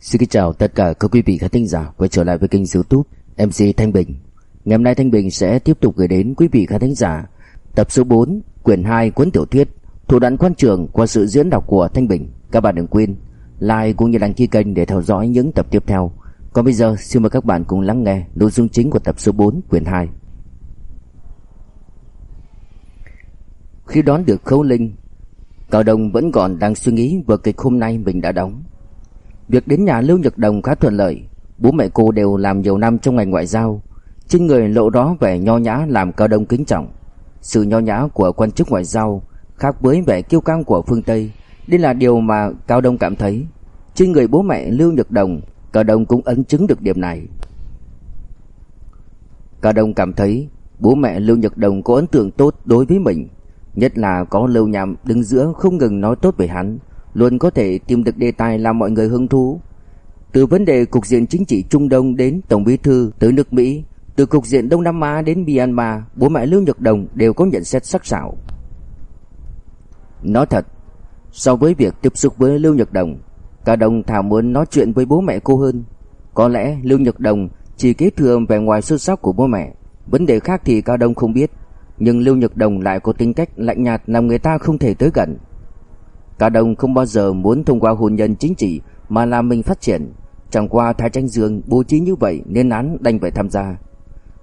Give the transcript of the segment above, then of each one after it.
Xin kính chào tất cả các quý vị khán thính giả quay trở lại với kênh youtube MC Thanh Bình. Ngày hôm nay Thanh Bình sẽ tiếp tục gửi đến quý vị khán thính giả Tập số 4, quyển 2 cuốn tiểu thuyết Thủ đoạn quan trường qua sự diễn đọc của Thanh Bình. Các bạn đừng quên like cũng như đăng ký kênh để theo dõi những tập tiếp theo. Còn bây giờ, xin mời các bạn cùng lắng nghe nội dung chính của tập số 4 quyển 2 Khi đón được Khấu Linh, Cao Đông vẫn còn đang suy nghĩ vở kịch hôm nay mình đã đóng. Việc đến nhà Lưu Nhật Đồng khá thuận lợi. Bố mẹ cô đều làm nhiều năm trong ngành ngoại giao. Trên người lộ đó vẻ nho nhã làm Cao Đông kính trọng. Sự nho nhã của quan chức ngoại giao Khác với vẻ kiêu căng của phương Tây. Đây là điều mà Cao Đông cảm thấy. Trên người bố mẹ Lưu Nhật Đồng Cả Đông cũng ấn chứng được điểm này. Cả Đông cảm thấy Bố mẹ Lưu Nhật Đồng có ấn tượng tốt đối với mình, Nhất là có Lưu Nham đứng giữa không ngừng nói tốt về hắn, Luôn có thể tìm được đề tài làm mọi người hứng thú. Từ vấn đề cục diện chính trị Trung Đông đến Tổng bí thư tới nước Mỹ, Từ cục diện Đông Nam Á đến Myanmar, Bố mẹ Lưu Nhật Đồng đều có nhận xét sắc sảo. Nói thật, So với việc tiếp xúc với Lưu Nhật Đồng Cả đồng thảo muốn nói chuyện với bố mẹ cô hơn. Có lẽ Lưu Nhật Đồng chỉ kế thừa vẻ ngoài xuất sắc của bố mẹ. Vấn đề khác thì Cao Đông không biết, Nhưng Lưu Nhật Đồng lại có tính cách lạnh nhạt làm người ta không thể tới gần. Cao Đông không bao giờ muốn thông qua hôn nhân chính trị mà làm mình phát triển. Chẳng qua Thái Tranh Dương bố trí như vậy nên án đành phải tham gia.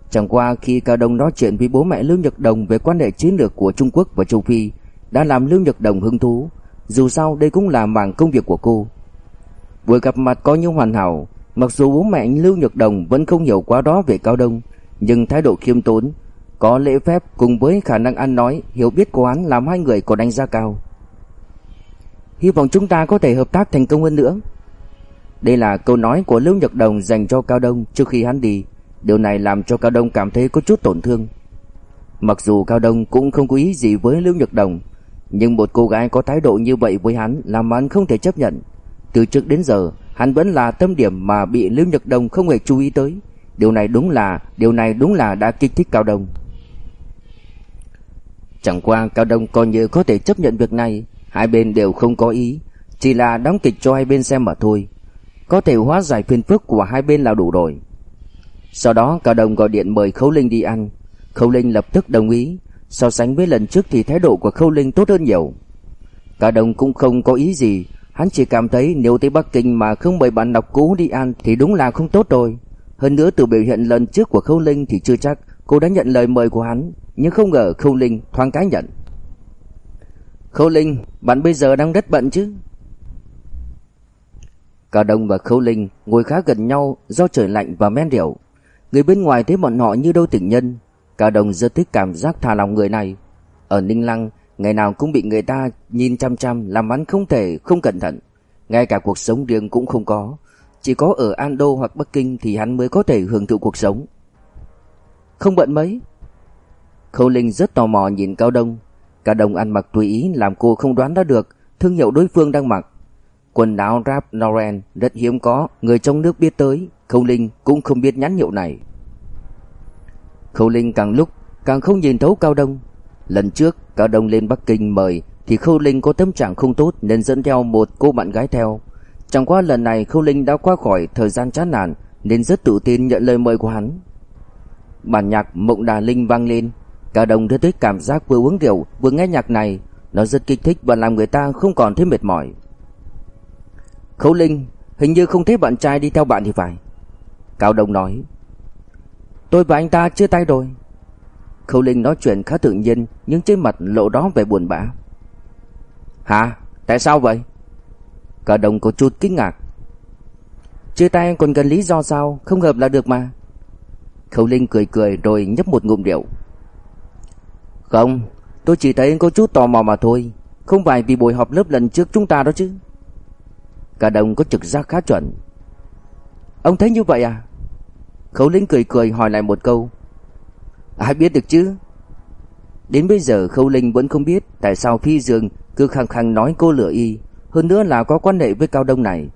Chẳng qua khi Cao Đông nói chuyện với bố mẹ Lưu Nhật Đồng về quan hệ chiến lược của Trung Quốc và Châu Phi, Đã làm Lưu Nhật Đồng hứng thú. Dù sao đây cũng là mảng công việc của cô. Buổi gặp mặt có như hoàn hảo, Mặc dù bố mẹ Lưu Nhật Đồng vẫn không hiểu quá đó về Cao Đông, Nhưng thái độ khiêm tốn, Có lễ phép cùng với khả năng ăn nói, Hiểu biết của hắn làm hai người có đánh giá cao. Hy vọng chúng ta có thể hợp tác thành công hơn nữa. Đây là câu nói của Lưu Nhật Đồng dành cho Cao Đông trước khi hắn đi. Điều này làm cho Cao Đông cảm thấy có chút tổn thương. Mặc dù Cao Đông cũng không có ý gì với Lưu Nhật Đồng, Nhưng một cô gái có thái độ như vậy với hắn Làm hắn không thể chấp nhận. Từ trước đến giờ, Hắn vẫn là tâm điểm mà bị Lưu Nhật Đồng không hề chú ý tới. Điều này đúng là, Điều này đúng là đã kích thích Cao Đông. Chẳng qua Cao Đông coi như có thể chấp nhận việc này, Hai bên đều không có ý, Chỉ là đóng kịch cho hai bên xem mà thôi. Có thể hóa giải phiền phức của hai bên là đủ rồi. Sau đó, Cao Đông gọi điện mời Khấu Linh đi ăn. Khâu Linh lập tức đồng ý, So sánh với lần trước thì thái độ của khâu Linh tốt hơn nhiều. Cao Đông cũng không có ý gì Hắn chỉ cảm thấy nếu tới Bắc Kinh mà không mời bạn đọc cũ đi ăn thì đúng là không tốt rồi Hơn nữa từ biểu hiện lần trước của Khâu Linh thì chưa chắc cô đã nhận lời mời của hắn Nhưng không ngờ Khâu Linh thoáng cái nhận Khâu Linh, bạn bây giờ đang rất bận chứ? Cao Đông và Khâu Linh ngồi khá gần nhau do trời lạnh và men rượu. Người bên ngoài thấy bọn họ như đôi tình nhân. Cao Đông rất thích cảm giác thả lòng người này. Ở Ninh Lăng, ngày nào cũng bị người ta nhìn chăm chăm làm hắn không thể không cẩn thận. Ngay cả cuộc sống riêng cũng không có. Chỉ có ở An Đô hoặc Bắc Kinh thì hắn mới có thể hưởng thụ cuộc sống. Không bận mấy. Khâu Linh rất tò mò nhìn Cao Đông. Cả đồng ăn mặc tùy ý làm cô không đoán ra được thương hiệu đối phương đang mặc. Quần áo Ralph Lauren rất hiếm có, người trong nước biết tới, Khâu Linh cũng không biết nhãn hiệu này. Khâu Linh càng lúc càng không nhìn thấu Cao Đông. Lần trước Cao Đông lên Bắc Kinh mời thì Khâu Linh có tâm trạng không tốt nên dẫn theo một cô bạn gái theo. Chẳng qua lần này Khâu Linh đã qua khỏi thời gian chán nản nên rất tự tin nhận lời mời của hắn. Bản nhạc Mộng Đà Linh vang lên, cao đông đưa tới cảm giác vừa uống rượu vừa nghe nhạc này. Nó rất kích thích và làm người ta không còn thấy mệt mỏi. Khâu Linh Hình như không thấy bạn trai đi theo bạn thì phải. Cao Đông nói. Tôi và anh ta chia tay rồi. Khâu Linh nói chuyện khá tự nhiên Nhưng trên mặt lộ đó vẻ buồn bã. Hả? Tại sao vậy? Cả đồng có chút kinh ngạc. Chia tay còn cần lý do sao? Không hợp là được mà. Khâu Linh cười cười rồi nhấp một ngụm rượu. Không, tôi chỉ thấy có chút tò mò mà thôi. Không phải vì buổi họp lớp lần trước chúng ta đó chứ. Cả đồng có trực giác khá chuẩn. Ông thấy như vậy à? Khấu Linh cười cười hỏi lại một câu. Ai biết được chứ? Đến bây giờ, Khâu Linh vẫn không biết Tại sao Phi Dương cứ khăng khăng nói cô lửa y. Hơn nữa là có quan hệ với Cao Đông này.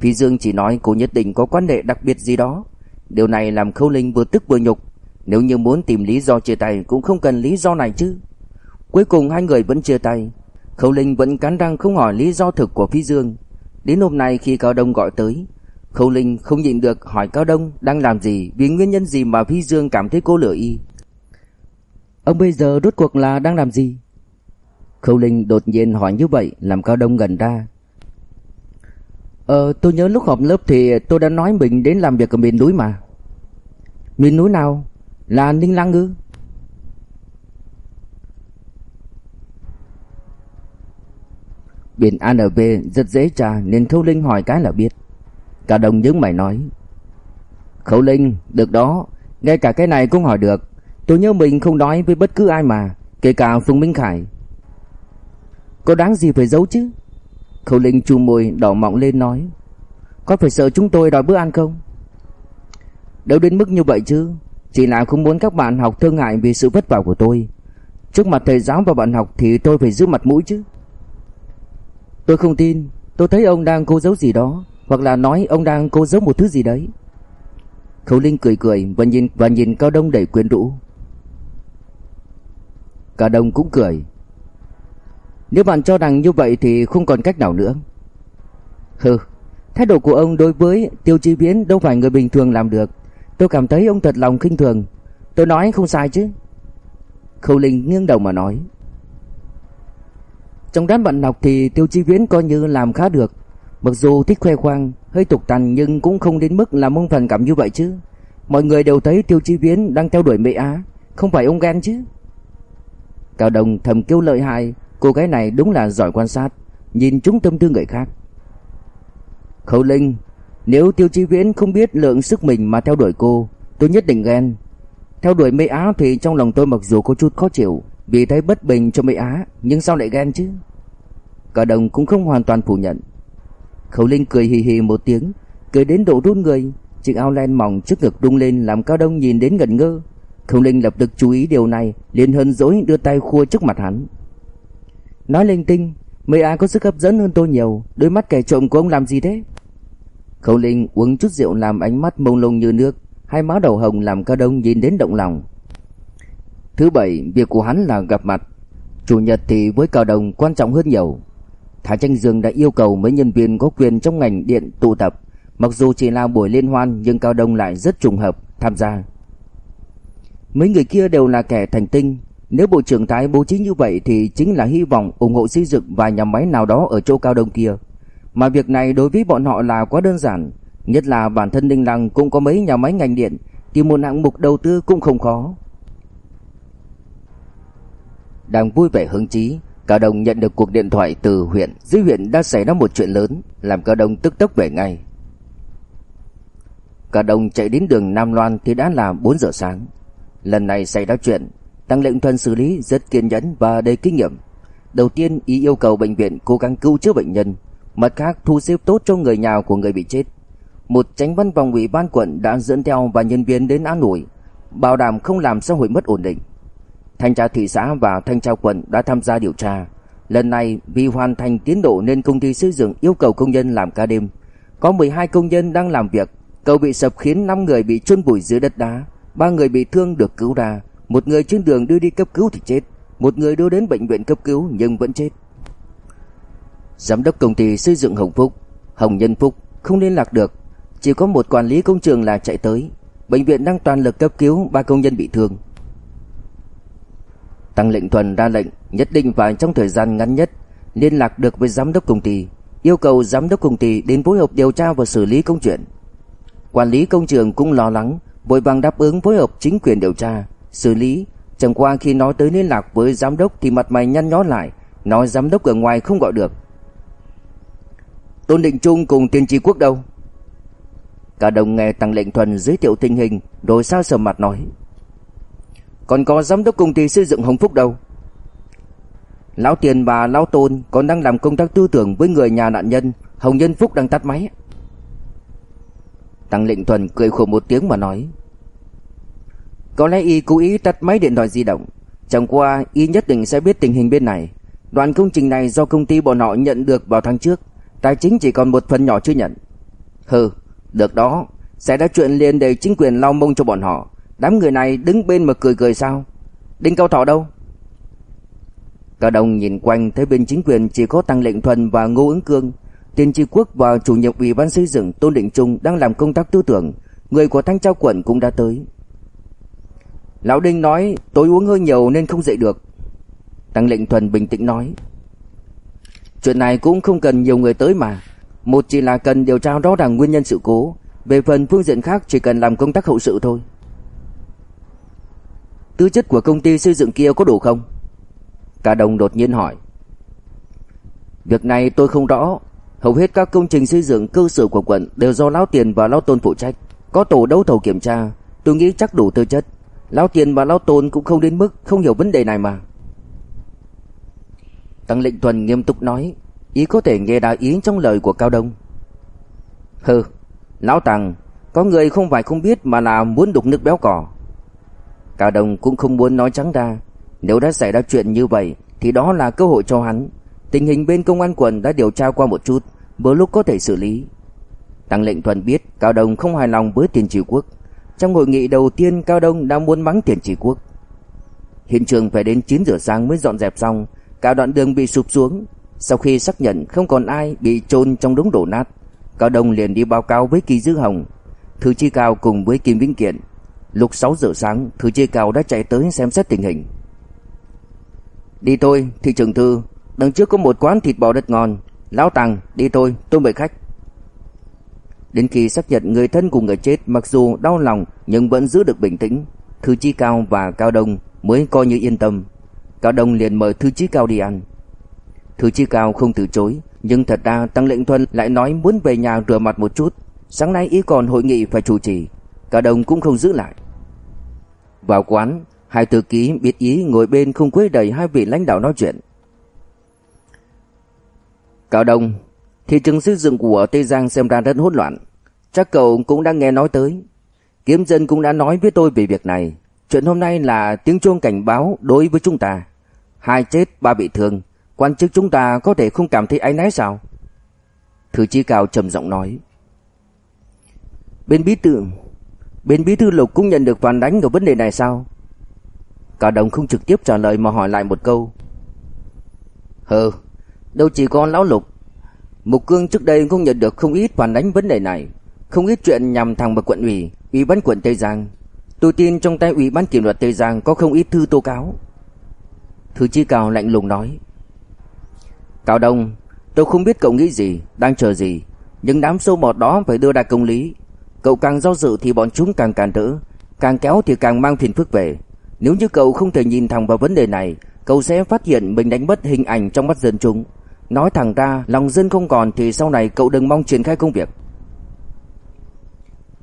Phi Dương chỉ nói cô nhất định có quan hệ đặc biệt gì đó. Điều này làm Khâu Linh vừa tức vừa nhục. Nếu như muốn tìm lý do chia tay cũng không cần lý do này chứ. Cuối cùng hai người vẫn chia tay. Khâu Linh vẫn cắn răng không hỏi lý do thực của Phi Dương. Đến hôm nay khi Cao Đông gọi tới, Khâu Linh không nhịn được hỏi Cao Đông đang làm gì Vì nguyên nhân gì mà Phi Dương cảm thấy cô lửa y. Ông bây giờ rốt cuộc là đang làm gì? Khâu Linh đột nhiên hỏi như vậy, Làm Cao Đông gần ra. Ờ tôi nhớ lúc họp lớp thì tôi đã nói mình đến làm việc ở miền núi mà. Miền núi nào? Là Ninh Lăng ư? Biển ANV rất dễ tra nên Khâu Linh hỏi cái là biết. Cao Đông nhớ mày nói. Khâu Linh, được đó, Ngay cả cái này cũng hỏi được. Tôi nhớ mình không nói với bất cứ ai mà, Kể cả Phùng Minh Khải. Có đáng gì phải giấu chứ? Khẩu Linh chù môi đỏ mọng lên nói. Có phải sợ chúng tôi đòi bữa ăn không? Đâu đến mức như vậy chứ? Chỉ là không muốn các bạn học thương ngại Vì sự vất vả của tôi. Trước mặt thầy giáo và bạn học Thì tôi phải giữ mặt mũi chứ. Tôi không tin. Tôi thấy ông đang cố giấu gì đó, Hoặc là nói ông đang cố giấu một thứ gì đấy. Khẩu Linh cười cười Và nhìn và nhìn Cao Đông đầy quyến rũ. Cả đồng cũng cười. Nếu bạn cho rằng như vậy Thì không còn cách nào nữa. Hừ, Thái độ của ông đối với Tiêu Chi Viễn Đâu phải người bình thường làm được. Tôi cảm thấy ông thật lòng khinh thường. Tôi nói không sai chứ. Khâu Linh nghiêng đầu mà nói. Trong đám bạn học thì Tiêu Chi Viễn coi như làm khá được. Mặc dù thích khoe khoang Hơi tục tằn nhưng cũng không đến mức là mông phần cảm như vậy chứ. Mọi người đều thấy Tiêu Chi Viễn đang theo đuổi Mẹ Á. Không phải ông ghen chứ? Cao Đông thầm kêu lợi hại, Cô gái này đúng là giỏi quan sát, Nhìn chúng tâm tư người khác. Khâu Linh, Nếu Tiêu Chi Viễn không biết lượng sức mình mà theo đuổi cô, Tôi nhất định ghen. Theo đuổi Mê Á thì trong lòng tôi mặc dù có chút khó chịu, Vì thấy bất bình cho Mê Á, Nhưng sao lại ghen chứ? Cả đồng cũng không hoàn toàn phủ nhận. Khâu Linh cười hì hì một tiếng, Cười đến độ run người, Chiếc áo len mỏng trước ngực rung lên Làm Cao Đông nhìn đến ngẩn ngơ. Khâu Linh lập tức chú ý điều này, liền hờn dỗi đưa tay khua trước mặt hắn. Nói linh tinh, Mấy ai có sức hấp dẫn hơn tôi nhiều, Đôi mắt kẻ trộm của ông làm gì thế? Khâu Linh uống chút rượu làm ánh mắt mông lung như nước, Hai má đầu hồng làm Cao Đông nhìn đến động lòng. Thứ bảy, Việc của hắn là gặp mặt. Chủ nhật thì với Cao Đông quan trọng hơn nhiều. Thái Tranh Dương đã yêu cầu mấy nhân viên có quyền trong ngành điện tụ tập, Mặc dù chỉ là buổi liên hoan Nhưng Cao Đông lại rất trùng hợp tham gia. Mấy người kia đều là kẻ thành tinh. Nếu Bộ trưởng Thái bố trí như vậy Thì chính là hy vọng ủng hộ xây dựng vài nhà máy nào đó ở châu Cao Đông kia. Mà việc này đối với bọn họ là quá đơn giản. Nhất là bản thân Ninh Lăng cũng có mấy nhà máy ngành điện, thì một hạng mục đầu tư cũng không khó. Đang vui vẻ hứng chí, Cao Đông nhận được cuộc điện thoại từ huyện. Dưới huyện đã xảy ra một chuyện lớn, Làm Cao Đông tức tốc về ngay. Cao Đông chạy đến đường Nam Loan Thì đã là 4 giờ sáng. Lần này xảy ra chuyện, Tăng lệnh thuần xử lý rất kiên nhẫn và đầy kinh nghiệm. Đầu tiên, ý yêu cầu bệnh viện cố gắng cứu chữa bệnh nhân, Mặt khác thu xếp tốt cho người nhà của người bị chết. Một tránh văn phòng ủy ban quận đã dẫn theo và nhân viên đến an ủi, Bảo đảm không làm xã hội mất ổn định. Thanh tra thị xã và thanh tra quận đã tham gia điều tra. Lần này, vì hoàn thành tiến độ nên công ty xây dựng yêu cầu công nhân làm ca đêm. Có 12 công nhân đang làm việc Cầu bị sập khiến 5 người bị chôn vùi dưới đất đá ba người bị thương được cứu ra, một người trên đường đưa đi cấp cứu thì chết, một người đưa đến bệnh viện cấp cứu nhưng vẫn chết. Giám đốc công ty xây dựng Hồng Phúc, Hồng Nhân Phúc không liên lạc được, chỉ có một quản lý công trường là chạy tới. Bệnh viện đang toàn lực cấp cứu ba công nhân bị thương. Tăng lệnh thuần ra lệnh nhất định phải trong thời gian ngắn nhất liên lạc được với giám đốc công ty, yêu cầu giám đốc công ty đến phối hợp điều tra và xử lý công chuyện. Quản lý công trường cũng lo lắng vội vàng đáp ứng phối hợp chính quyền điều tra, xử lý. Chẳng qua khi nói tới liên lạc với giám đốc thì mặt mày nhăn nhó lại, nói giám đốc ở ngoài không gọi được. Tôn Định Trung cùng Tiên Tri Quốc đâu? Cả đồng nghe Tăng Lệnh Thuần giới thiệu tình hình, rồi sao sầm mặt nói. Còn có giám đốc công ty xây dựng Hồng Phúc đâu? Lão Tiền và Lão Tôn còn đang làm công tác tư tưởng với người nhà nạn nhân, Hồng Nhân Phúc đang tắt máy. Tăng Lệnh Thuần cười khổ một tiếng mà nói. Có lẽ y cố ý tắt máy điện thoại di động. Chẳng qua y nhất định sẽ biết tình hình bên này. Đoạn công trình này do công ty bọn họ nhận được vào tháng trước. Tài chính chỉ còn một phần nhỏ chưa nhận. Hừ, được đó. Sẽ đã chuyện liền để chính quyền lau mông cho bọn họ. Đám người này đứng bên mà cười cười sao? Đinh Cao Thọ đâu? Cả Đông nhìn quanh thấy bên chính quyền chỉ có Tăng Lệnh Thuần và Ngô Ứng Cương. Tiên tri quốc và chủ nhiệm ủy ban xây dựng Tôn Định Trung đang làm công tác tư tưởng. Người của thanh tra quận cũng đã tới. Lão Đinh nói, tối uống hơi nhiều nên không dậy được. Tăng Lệnh Thuần bình tĩnh nói, Chuyện này cũng không cần nhiều người tới mà. Một chỉ là cần điều tra rõ ràng nguyên nhân sự cố. Về phần phương diện khác chỉ cần làm công tác hậu sự thôi. Tư chất của công ty xây dựng kia có đủ không? Cả đồng đột nhiên hỏi, Việc này tôi không rõ. Hầu hết các công trình xây dựng cơ sở của quận Đều do Lão Tiền và Lão Tôn phụ trách. Có tổ đấu thầu kiểm tra, Tôi nghĩ chắc đủ tư chất. Lão Tiền và Lão Tôn cũng không đến mức Không hiểu vấn đề này mà. Tăng lệnh thuần nghiêm túc nói, Ý có thể nghe đại ý trong lời của Cao Đông. Hừ, Lão Tăng Có người không phải không biết mà là muốn đục nước béo cỏ Cao Đông cũng không muốn nói trắng ra. Nếu đã xảy ra chuyện như vậy, Thì đó là cơ hội cho hắn. Tình hình bên công an quận đã điều tra qua một chút Bữa lúc có thể xử lý. Tăng lệnh thuần biết Cao Đông không hài lòng với tiền trì quốc. Trong hội nghị đầu tiên, Cao Đông đã muốn mắng tiền trì quốc. Hiện trường phải đến 9 giờ sáng mới dọn dẹp xong, Cả đoạn đường bị sụp xuống. Sau khi xác nhận không còn ai bị chôn trong đống đổ nát, Cao Đông liền đi báo cáo với Kỳ Dư Hồng, Thư Chi Cao cùng với Kim Vĩnh Kiện. Lúc 6 giờ sáng, Thư Chi Cao đã chạy tới xem xét tình hình. Đi thôi, thị trưởng thư. Đằng trước có một quán thịt bò rất ngon Lão Tăng đi thôi tôi mời khách Đến khi xác nhận người thân của người chết Mặc dù đau lòng nhưng vẫn giữ được bình tĩnh Thư Chi Cao và Cao Đông mới coi như yên tâm Cao Đông liền mời Thư Chí Cao đi ăn. Thư Chí Cao không từ chối, nhưng thật ra Tăng Lệnh Thuần lại nói muốn về nhà rửa mặt một chút. Sáng nay ý còn hội nghị phải chủ trì, Cao Đông cũng không giữ lại. Vào quán, hai thư ký biết ý ngồi bên không quấy đầy hai vị lãnh đạo nói chuyện. Cao Đông, thị trường xây dựng của Tây Giang xem ra rất hỗn loạn. Chắc cậu cũng đã nghe nói tới. Kiếm dân cũng đã nói với tôi về việc này. Chuyện hôm nay là tiếng chuông cảnh báo đối với chúng ta hai chết ba bị thương, quan chức chúng ta có thể không cảm thấy áy náy sao? Thư Chí Cao trầm giọng nói. Bên bí thư, bên bí thư Lục cũng nhận được phản đánh ở vấn đề này sao? Cả đồng không trực tiếp trả lời mà hỏi lại một câu. Hừ, đâu chỉ có lão Lục. Mục Cương trước đây cũng nhận được không ít phản ánh vấn đề này, không ít chuyện nhằm thẳng vào quận ủy, ủy ban quận Tây Giang. Tôi tin trong tay ủy ban kỷ luật Tây Giang có không ít thư tố cáo. Thư Chi Cao lạnh lùng nói Cao Đông Tôi không biết cậu nghĩ gì Đang chờ gì Nhưng đám sâu mọt đó phải đưa ra công lý Cậu càng do dự thì bọn chúng càng cản trở Càng kéo thì càng mang phiền phức về Nếu như cậu không thể nhìn thẳng vào vấn đề này Cậu sẽ phát hiện mình đánh mất hình ảnh trong mắt dân chúng Nói thẳng ra Lòng dân không còn thì sau này cậu đừng mong triển khai công việc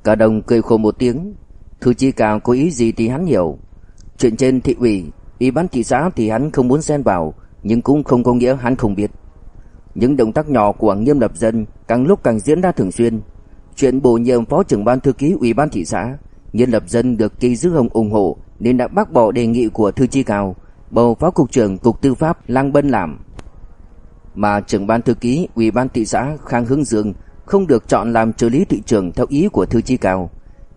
Cả đồng cười khổ một tiếng Thư Chi Cao có ý gì thì hắn hiểu Chuyện trên thị ủy Ủy ban thị xã thì hắn không muốn xen vào, nhưng cũng không có nghĩa hắn không biết. Những động tác nhỏ của Nghiêm Lập Dân càng lúc càng diễn ra thường xuyên. Chuyện bổ nhiệm phó trưởng ban thư ký Ủy ban thị xã, Nghiêm Lập Dân được Kỳ Dư Hồng ủng hộ nên đã bác bỏ đề nghị của thư chi cao, bầu phó cục trưởng cục tư pháp Lang Bân làm. Mà trưởng ban thư ký Ủy ban thị xã Khang Hưng Dương không được chọn làm trợ lý thị trưởng theo ý của thư chi cao.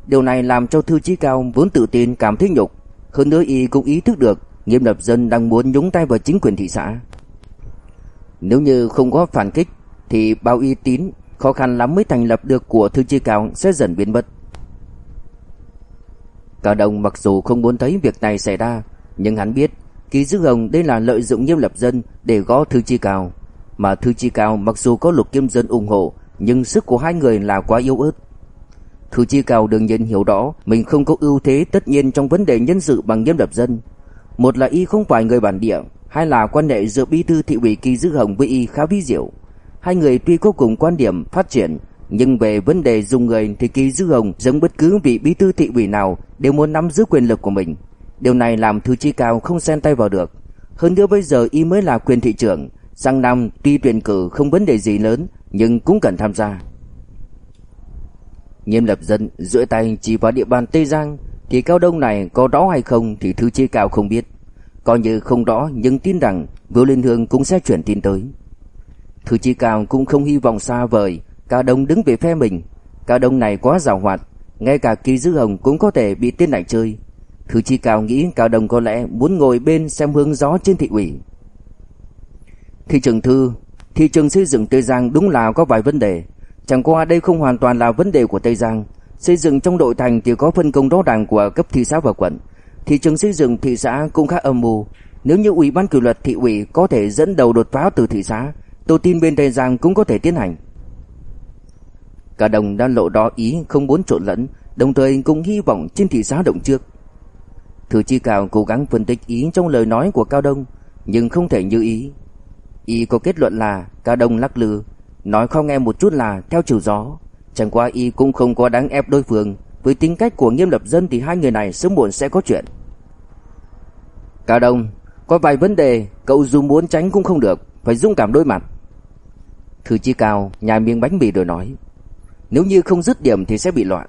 Điều này làm cho thư chi cao vốn tự tin cảm thấy nhục, hơn nữa y cũng ý thức được Nghiêm Lập Dân đang muốn nhúng tay vào chính quyền thị xã. Nếu như không có phản kích thì bao uy tín khó khăn lắm mới thành lập được của thư chi cao sẽ dần biến mất. Cao đồng mặc dù không muốn thấy việc này xảy ra, nhưng hắn biết Ký Dư Hồng đây là lợi dụng Nghiêm Lập Dân để gõ thư chi cao, mà thư chi cao mặc dù có Lục Kiếm Dân ủng hộ, nhưng sức của hai người là quá yếu ớt. Thư chi cao đương nhiên hiểu rõ mình không có ưu thế tất nhiên trong vấn đề nhân sự bằng Nghiêm Lập Dân, một là y không phải người bản địa, hai là quan hệ giữa bí thư thị ủy Kỳ Dư Hồng với y khá vi diệu. Hai người tuy có cùng quan điểm phát triển, nhưng về vấn đề dùng người thì Kỳ Dư Hồng giống bất cứ vị bí thư thị ủy nào đều muốn nắm giữ quyền lực của mình. Điều này làm thư chi cao không xen tay vào được. Hơn nữa bây giờ y mới là quyền thị trưởng, sang năm tuy tuyển cử không vấn đề gì lớn nhưng cũng cần tham gia. Nghiêm lập dân duỗi tay chỉ vào địa bàn Tây Giang thì cao đông này có đó hay không thì thư chi cao không biết. Coi như không rõ nhưng tin rằng Vũ Liên Hương cũng sẽ chuyển tin tới. Thư chi cao cũng không hy vọng xa vời, Cao Đông đứng về phe mình. Cao Đông này quá giàu hoạt, ngay cả Kỳ Dư Hồng cũng có thể bị tên này chơi. Thư Chi Cao nghĩ Cao đông có lẽ muốn ngồi bên xem hướng gió trên thị ủy. Thị trường thư, thị trường xây dựng Tây Giang đúng là có vài vấn đề. Chẳng qua đây không hoàn toàn là vấn đề của Tây Giang. Xây dựng trong nội thành thì có phân công rõ ràng của cấp thị xã và quận. Thị trường xây dựng thị xã cũng khá âm mưu. Nếu như ủy ban kỷ luật thị ủy có thể dẫn đầu đột phá từ thị xã, tôi tin bên Tây Giang cũng có thể tiến hành. Cả đồng đã lộ đó ý không muốn trộn lẫn, đồng thời cũng hy vọng trên thị xã động trước. Thư Chi Cao cố gắng phân tích ý trong lời nói của Cao Đông, nhưng không thể như ý. Y có kết luận là Cao Đông lắc lư, nói không nghe một chút là theo chiều gió. Chẳng qua Y cũng không có đáng ép đối phương, với tính cách của nghiêm lập dân thì hai người này sớm muộn sẽ có chuyện. Cao Đông, có vài vấn đề cậu dù muốn tránh cũng không được, phải dũng cảm đối mặt. Thư Chi Cao nhai miếng bánh mì rồi nói, nếu như không dứt điểm thì sẽ bị loạn.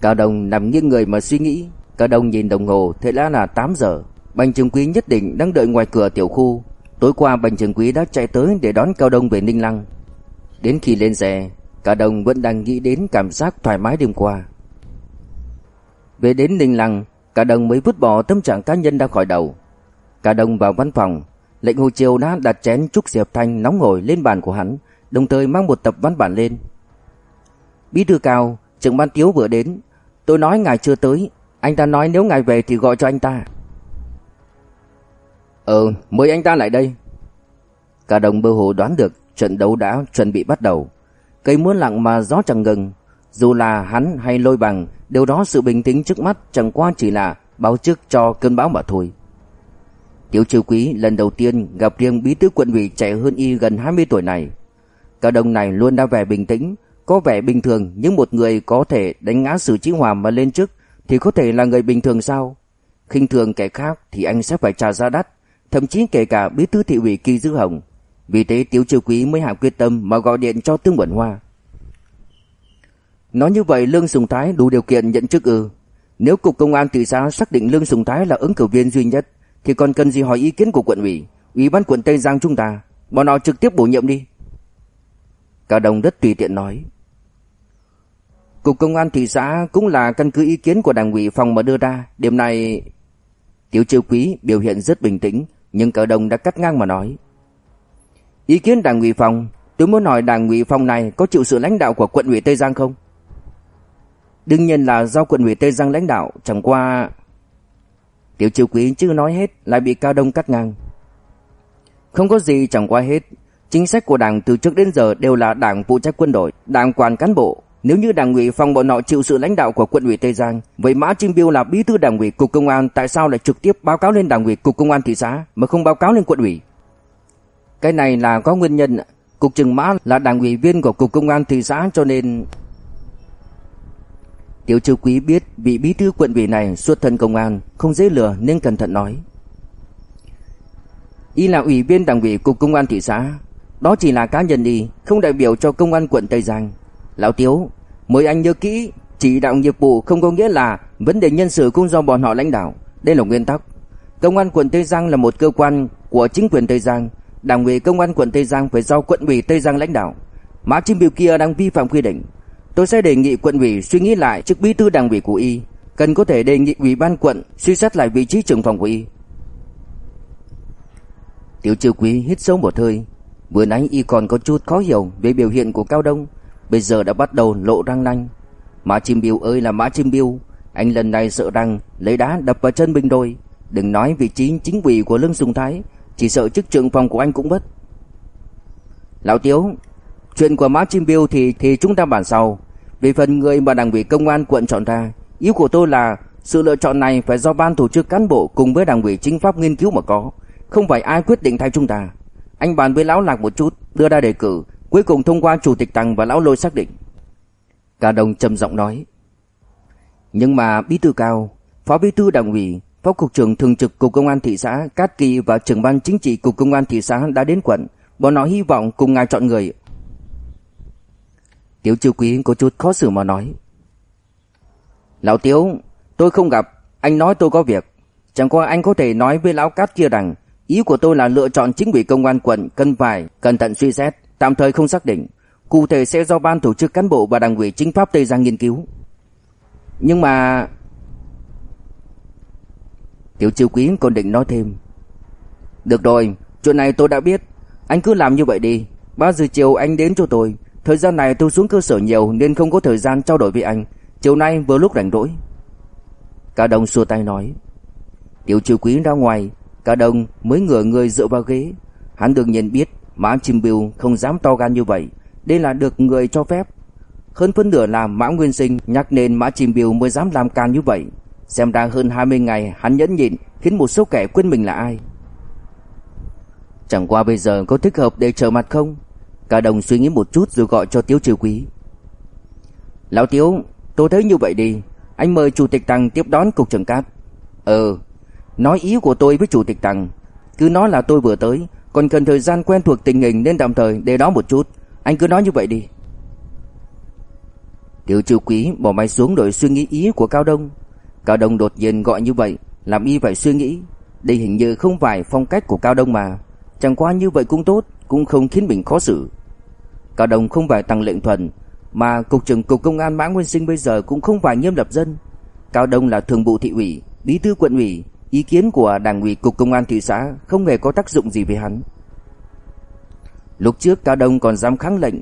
Cao Đông nằm nghiêng người mà suy nghĩ, Cao Đông nhìn đồng hồ, thế là là 8 giờ. Bành Trường Quý nhất định đang đợi ngoài cửa tiểu khu. Tối qua Bành Trường Quý đã chạy tới để đón Cao Đông về Ninh Lăng. Đến khi lên xe, Cao Đông vẫn đang nghĩ đến cảm giác thoải mái đêm qua. Về đến Ninh Lăng, Cao Đông mới vứt bỏ tâm trạng cá nhân ra khỏi đầu. Cao Đông vào văn phòng, lệnh Hồ Triều đã đặt chén trúc diệp thanh nóng ngồi lên bàn của hắn, đồng thời mang một tập văn bản lên. Bí thư Cao, trưởng ban Tiếu vừa đến, tôi nói ngài chưa tới, anh ta nói nếu ngài về thì gọi cho anh ta. Ờ, mời anh ta lại đây. Cả đồng bơ hồ đoán được trận đấu đã chuẩn bị bắt đầu. Cây muốn lặng mà gió chẳng ngừng. Dù là hắn hay lôi bằng, điều đó sự bình tĩnh trước mắt chẳng qua chỉ là báo trước cho cơn bão mà thôi. Tiểu Trư Quý lần đầu tiên gặp riêng bí thư quận ủy trẻ hơn y gần 20 tuổi này. Cả đồng này luôn đã vẻ bình tĩnh, có vẻ bình thường nhưng một người có thể đánh ngã sự chí hòa mà lên trước thì có thể là người bình thường sao? khinh thường kẻ khác thì anh sẽ phải trả giá đắt, thậm chí kể cả bí thư thị ủy Kỳ Dư Hồng. Vì thế Tiếu Triều Quý mới hạ quyết tâm mà gọi điện cho Tương Bẩn Hoa. Nói như vậy Lương Sùng Thái đủ điều kiện nhận chức ư? Nếu cục công an thị xã xác định Lương Sùng Thái là ứng cử viên duy nhất thì còn cần gì hỏi ý kiến của quận ủy, ủy ban quận Tây Giang chúng ta, bọn họ trực tiếp bổ nhiệm đi. cả Đồng đất tùy tiện nói. Cục công an thị xã cũng là căn cứ ý kiến của đảng ủy phòng mà đưa ra, điểm này Tiểu Trư Quý biểu hiện rất bình tĩnh, nhưng Cờ Đồng đã cắt ngang mà nói. Ý kiến đảng ủy phòng, tôi muốn hỏi đảng ủy phòng này có chịu sự lãnh đạo của quận ủy Tây Giang không? Đương nhiên là do quận ủy Tây Giang lãnh đạo, chẳng qua Tiểu triều Quý chưa nói hết lại bị Cao Đông cắt ngang. Không có gì chẳng qua hết, chính sách của đảng từ trước đến giờ đều là đảng phụ trách quân đội, đảng quản cán bộ, nếu như đảng ủy phòng bọn họ chịu sự lãnh đạo của quận ủy Tây Giang, vậy Mã Trinh Biêu là bí thư đảng ủy cục công an tại sao lại trực tiếp báo cáo lên đảng ủy cục công an thị xã mà không báo cáo lên quận ủy? Cái này là có nguyên nhân, cục trưởng Mã là đảng ủy viên của cục công an thị xã cho nên Tiểu Trư Quý biết vị bí thư quận ủy này xuất thân công an, không dễ lừa nên cẩn thận nói. Y là ủy viên đảng ủy cục công an thị xã, đó chỉ là cá nhân đi, không đại biểu cho công an quận Tây Giang. Lão Tiếu, mời anh nhớ kỹ, chỉ đạo nghiệp vụ không có nghĩa là vấn đề nhân sự cũng do bọn họ lãnh đạo. Đây là nguyên tắc. Công an quận Tây Giang là một cơ quan của chính quyền Tây Giang. Đảng ủy công an quận Tây Giang phải do quận ủy Tây Giang lãnh đạo. Mã Chim Biểu kia đang vi phạm quy định. Tôi sẽ đề nghị quận ủy suy nghĩ lại chức bí thư đảng ủy của y. Cần có thể đề nghị ủy ban quận suy xét lại vị trí trưởng phòng của y. Tiểu Trư Quý hít sâu một hơi. Vừa nãy y còn có chút khó hiểu về biểu hiện của Cao Đông bây giờ đã bắt đầu lộ răng nanh. Mã Chim Biêu ơi là Mã Chim Biêu, anh lần này sợ rằng lấy đá đập vào chân mình rồi. Đừng nói vị trí chính ủy của Lương Sùng Thái, chỉ sợ chức trưởng phòng của anh cũng mất. Lão Tiếu, chuyện của Mã Chim Biêu thì thì chúng ta bàn sau. Về phần người mà đảng ủy công an quận chọn ra, ý của tôi là sự lựa chọn này phải do ban tổ chức cán bộ cùng với đảng ủy chính pháp nghiên cứu mà có, không phải ai quyết định thay chúng ta. Anh bàn với lão Lạc một chút, đưa ra đề cử, Cuối cùng thông qua chủ tịch Tăng và lão Lôi xác định. Cả đồng trầm giọng nói. Nhưng mà bí thư cao, phó bí thư đảng ủy, phó cục trưởng thường trực cục công an thị xã Cát Kỳ và trưởng ban chính trị cục công an thị xã đã đến quận, bọn họ hy vọng cùng ngài chọn người. Tiểu Chiêu Quý có chút khó xử mà nói. Lão Tiếu, tôi không gặp, anh nói tôi có việc. Chẳng qua anh có thể nói với lão Cát kia rằng ý của tôi là lựa chọn chính ủy công an quận cần phải cẩn thận suy xét tạm thời không xác định. Cụ thể sẽ do ban tổ chức cán bộ và đảng ủy chính pháp Tây Giang nghiên cứu. Nhưng mà Tiểu chiêu quý còn định nói thêm. Được rồi, Chuyện này tôi đã biết. Anh cứ làm như vậy đi. 3 giờ chiều anh đến cho tôi. Thời gian này tôi xuống cơ sở nhiều Nên không có thời gian trao đổi với anh. Chiều nay vừa lúc rảnh rỗi. Cả đồng xua tay nói. Tiểu chiêu quý ra ngoài. Cả đồng mới ngửa người dựa vào ghế. Hắn đương nhiên biết Mã Chim Biêu không dám to gan như vậy. Đây là được người cho phép. Hơn phân nửa là Mã Nguyên Sinh Nhắc nên Mã Chim Biêu mới dám làm can như vậy. Xem ra hơn 20 ngày hắn nhẫn nhịn, Khiến một số kẻ quên mình là ai. Chẳng qua bây giờ có thích hợp để trở mặt không? Cả đồng suy nghĩ một chút rồi gọi cho Tiếu Triều Quý. Lão Tiếu, Tôi thấy như vậy đi. Anh mời Chủ tịch Tăng tiếp đón Cục trưởng Cát. Ừ Nói ý của tôi với Chủ tịch Tăng. Cứ nói là tôi vừa tới, Còn cần thời gian quen thuộc tình hình nên tạm thời để đó một chút. Anh cứ nói như vậy đi. Tiểu trừ Quý bỏ máy xuống đổi suy nghĩ ý của Cao Đông. Cao Đông đột nhiên gọi như vậy, Làm y phải suy nghĩ. Đây hình như không phải phong cách của Cao Đông mà. Chẳng qua như vậy cũng tốt, Cũng không khiến mình khó xử. Cao Đông không phải tăng lệnh thuần, Mà Cục trưởng Cục Công an Mã Nguyên Sinh bây giờ Cũng không phải nghiêm lập dân. Cao Đông là thường vụ thị ủy, Bí thư quận ủy Ý kiến của đảng ủy Cục Công an thị xã Không hề có tác dụng gì với hắn. Lúc trước Cao Đông còn dám kháng lệnh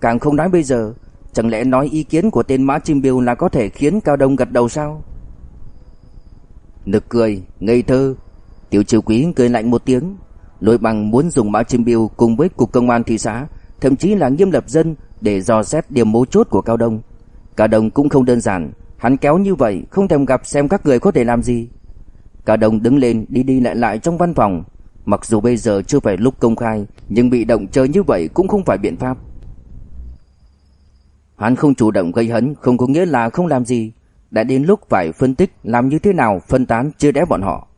Càng không nói bây giờ Chẳng lẽ nói ý kiến của tên Mã Chim Biêu là có thể khiến Cao Đông gật đầu sao? Nực cười, ngây thơ Tiểu triều quý cười lạnh một tiếng Lôi bằng muốn dùng mã chim biêu cùng với cục công an thị xã Thậm chí là nghiêm lập dân Để dò xét điểm mấu chốt của Cao Đông. Cao Đông cũng không đơn giản Hắn kéo như vậy không thèm gặp xem các người có thể làm gì. Cả đồng đứng lên đi đi lại lại trong văn phòng Mặc dù bây giờ chưa phải lúc công khai Nhưng bị động chơi như vậy cũng không phải biện pháp Hắn không chủ động gây hấn Không có nghĩa là không làm gì đã đến lúc phải phân tích làm như thế nào phân tán chưa đẽ bọn họ.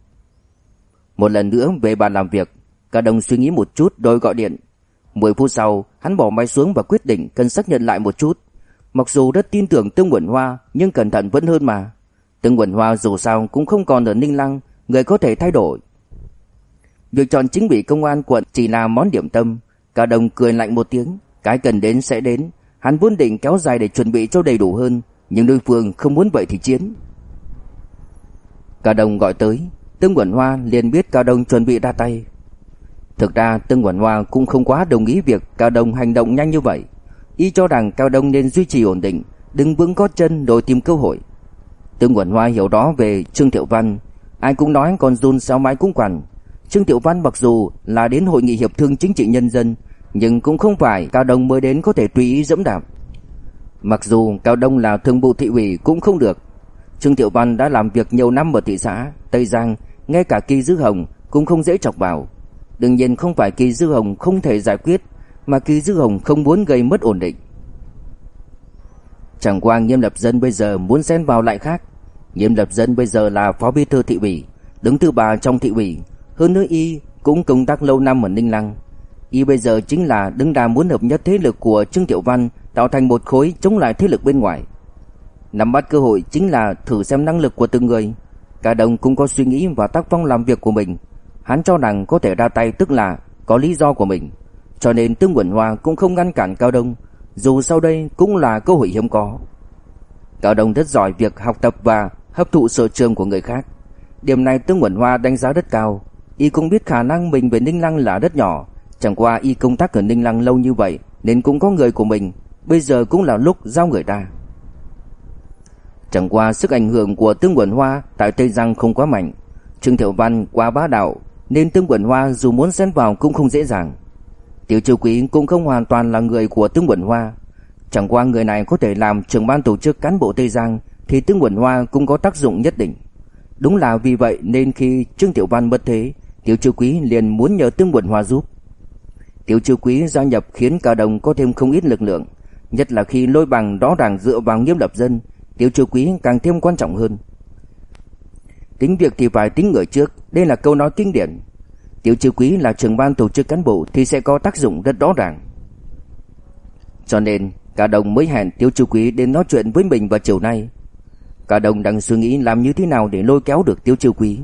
Một lần nữa về bàn làm việc, cả đồng suy nghĩ một chút rồi gọi điện. 10 phút sau, hắn bỏ máy xuống và quyết định cần xác nhận lại một chút. Mặc dù rất tin tưởng Tương Nguyễn Hoa, nhưng cẩn thận vẫn hơn mà. Tương Quỳnh Hoa dù sao cũng không còn ở Ninh Lăng, người có thể thay đổi. Việc chọn chính ủy công an quận chỉ là món điểm tâm, cả đồng cười lạnh một tiếng, cái cần đến sẽ đến, hắn vốn định kéo dài để chuẩn bị cho đầy đủ hơn, nhưng đối phương không muốn vậy thì chiến. Cao Đông gọi tới, Tương Quẩn Hoa liền biết Cao Đông chuẩn bị ra tay. Thực ra Tương Quẩn Hoa cũng không quá đồng ý việc Cao Đông hành động nhanh như vậy. Y cho rằng Cao Đông nên duy trì ổn định, đừng vững có chân rồi tìm cơ hội. Tương Quẩn Hoa hiểu đó về Trương Thiệu Văn, ai cũng nói con run sao mãi cũng quản. Trương Thiệu Văn mặc dù là đến hội nghị hiệp thương chính trị nhân dân, nhưng cũng không phải Cao Đông mới đến có thể tùy ý dẫm đạp. Mặc dù Cao Đông là thường vụ thị ủy cũng không được. Trương Tiểu Văn đã làm việc nhiều năm ở thị xã Tây Giang, ngay cả Kỳ Dư Hồng cũng không dễ chọc vào. Đương nhiên không phải Kỳ Dư Hồng không thể giải quyết, mà Kỳ Dư Hồng không muốn gây mất ổn định. Chẳng qua Nghiêm Lập Dân bây giờ muốn xen vào lại khác. Nghiêm Lập Dân bây giờ là phó bí thư thị ủy, đứng thứ ba trong thị ủy, hơn nữa y cũng công tác lâu năm ở Ninh Lăng. Y bây giờ chính là đứng đà muốn hợp nhất thế lực của Trương Tiểu Văn tạo thành một khối chống lại thế lực bên ngoài. Nắm bắt cơ hội chính là thử xem năng lực của từng người. Cả đồng cũng có suy nghĩ và tác phong làm việc của mình. Hắn cho rằng có thể ra tay tức là có lý do của mình. Cho nên Tương Quẩn Hoa cũng không ngăn cản Cao Đông, dù sau đây cũng là cơ hội hiếm có. Cao Đông rất giỏi việc học tập và hấp thụ sở trường của người khác. Điểm này Tương Quẩn Hoa đánh giá rất cao. Y cũng biết khả năng mình về Ninh Lăng là rất nhỏ, chẳng qua y công tác ở Ninh Lăng lâu như vậy nên cũng có người của mình, Bây giờ cũng là lúc giao người ta. Chẳng qua sức ảnh hưởng của Tương Quẩn Hoa Tại Tây Giang không quá mạnh. Trương Thiệu Văn quá bá đạo Nên Tương Quẩn Hoa dù muốn xen vào cũng không dễ dàng. Tiểu Triều Quý cũng không hoàn toàn là người của Tương Quẩn Hoa. Chẳng qua người này có thể làm trưởng ban tổ chức cán bộ Tây Giang thì Tương Quẩn Hoa cũng có tác dụng nhất định. Đúng là vì vậy nên khi Trương Tiểu Văn mất thế, Tiểu Chư Quý liền muốn nhờ Tương Quẩn Hoa giúp. Tiểu Chư Quý gia nhập khiến cả đồng có thêm không ít lực lượng, Nhất là khi lôi bằng rõ ràng dựa vào nghiêm lập dân, Tiểu Chư quý càng thêm quan trọng hơn. Tính việc thì phải tính người trước, Đây là câu nói kinh điển. Tiểu Chư quý là trưởng ban tổ chức cán bộ Thì sẽ có tác dụng rất rõ ràng. Cho nên Cả đồng mới hẹn Tiểu Chư quý đến nói chuyện với mình vào chiều nay. Cả đồng đang suy nghĩ làm như thế nào để lôi kéo được Tiểu Chiêu quý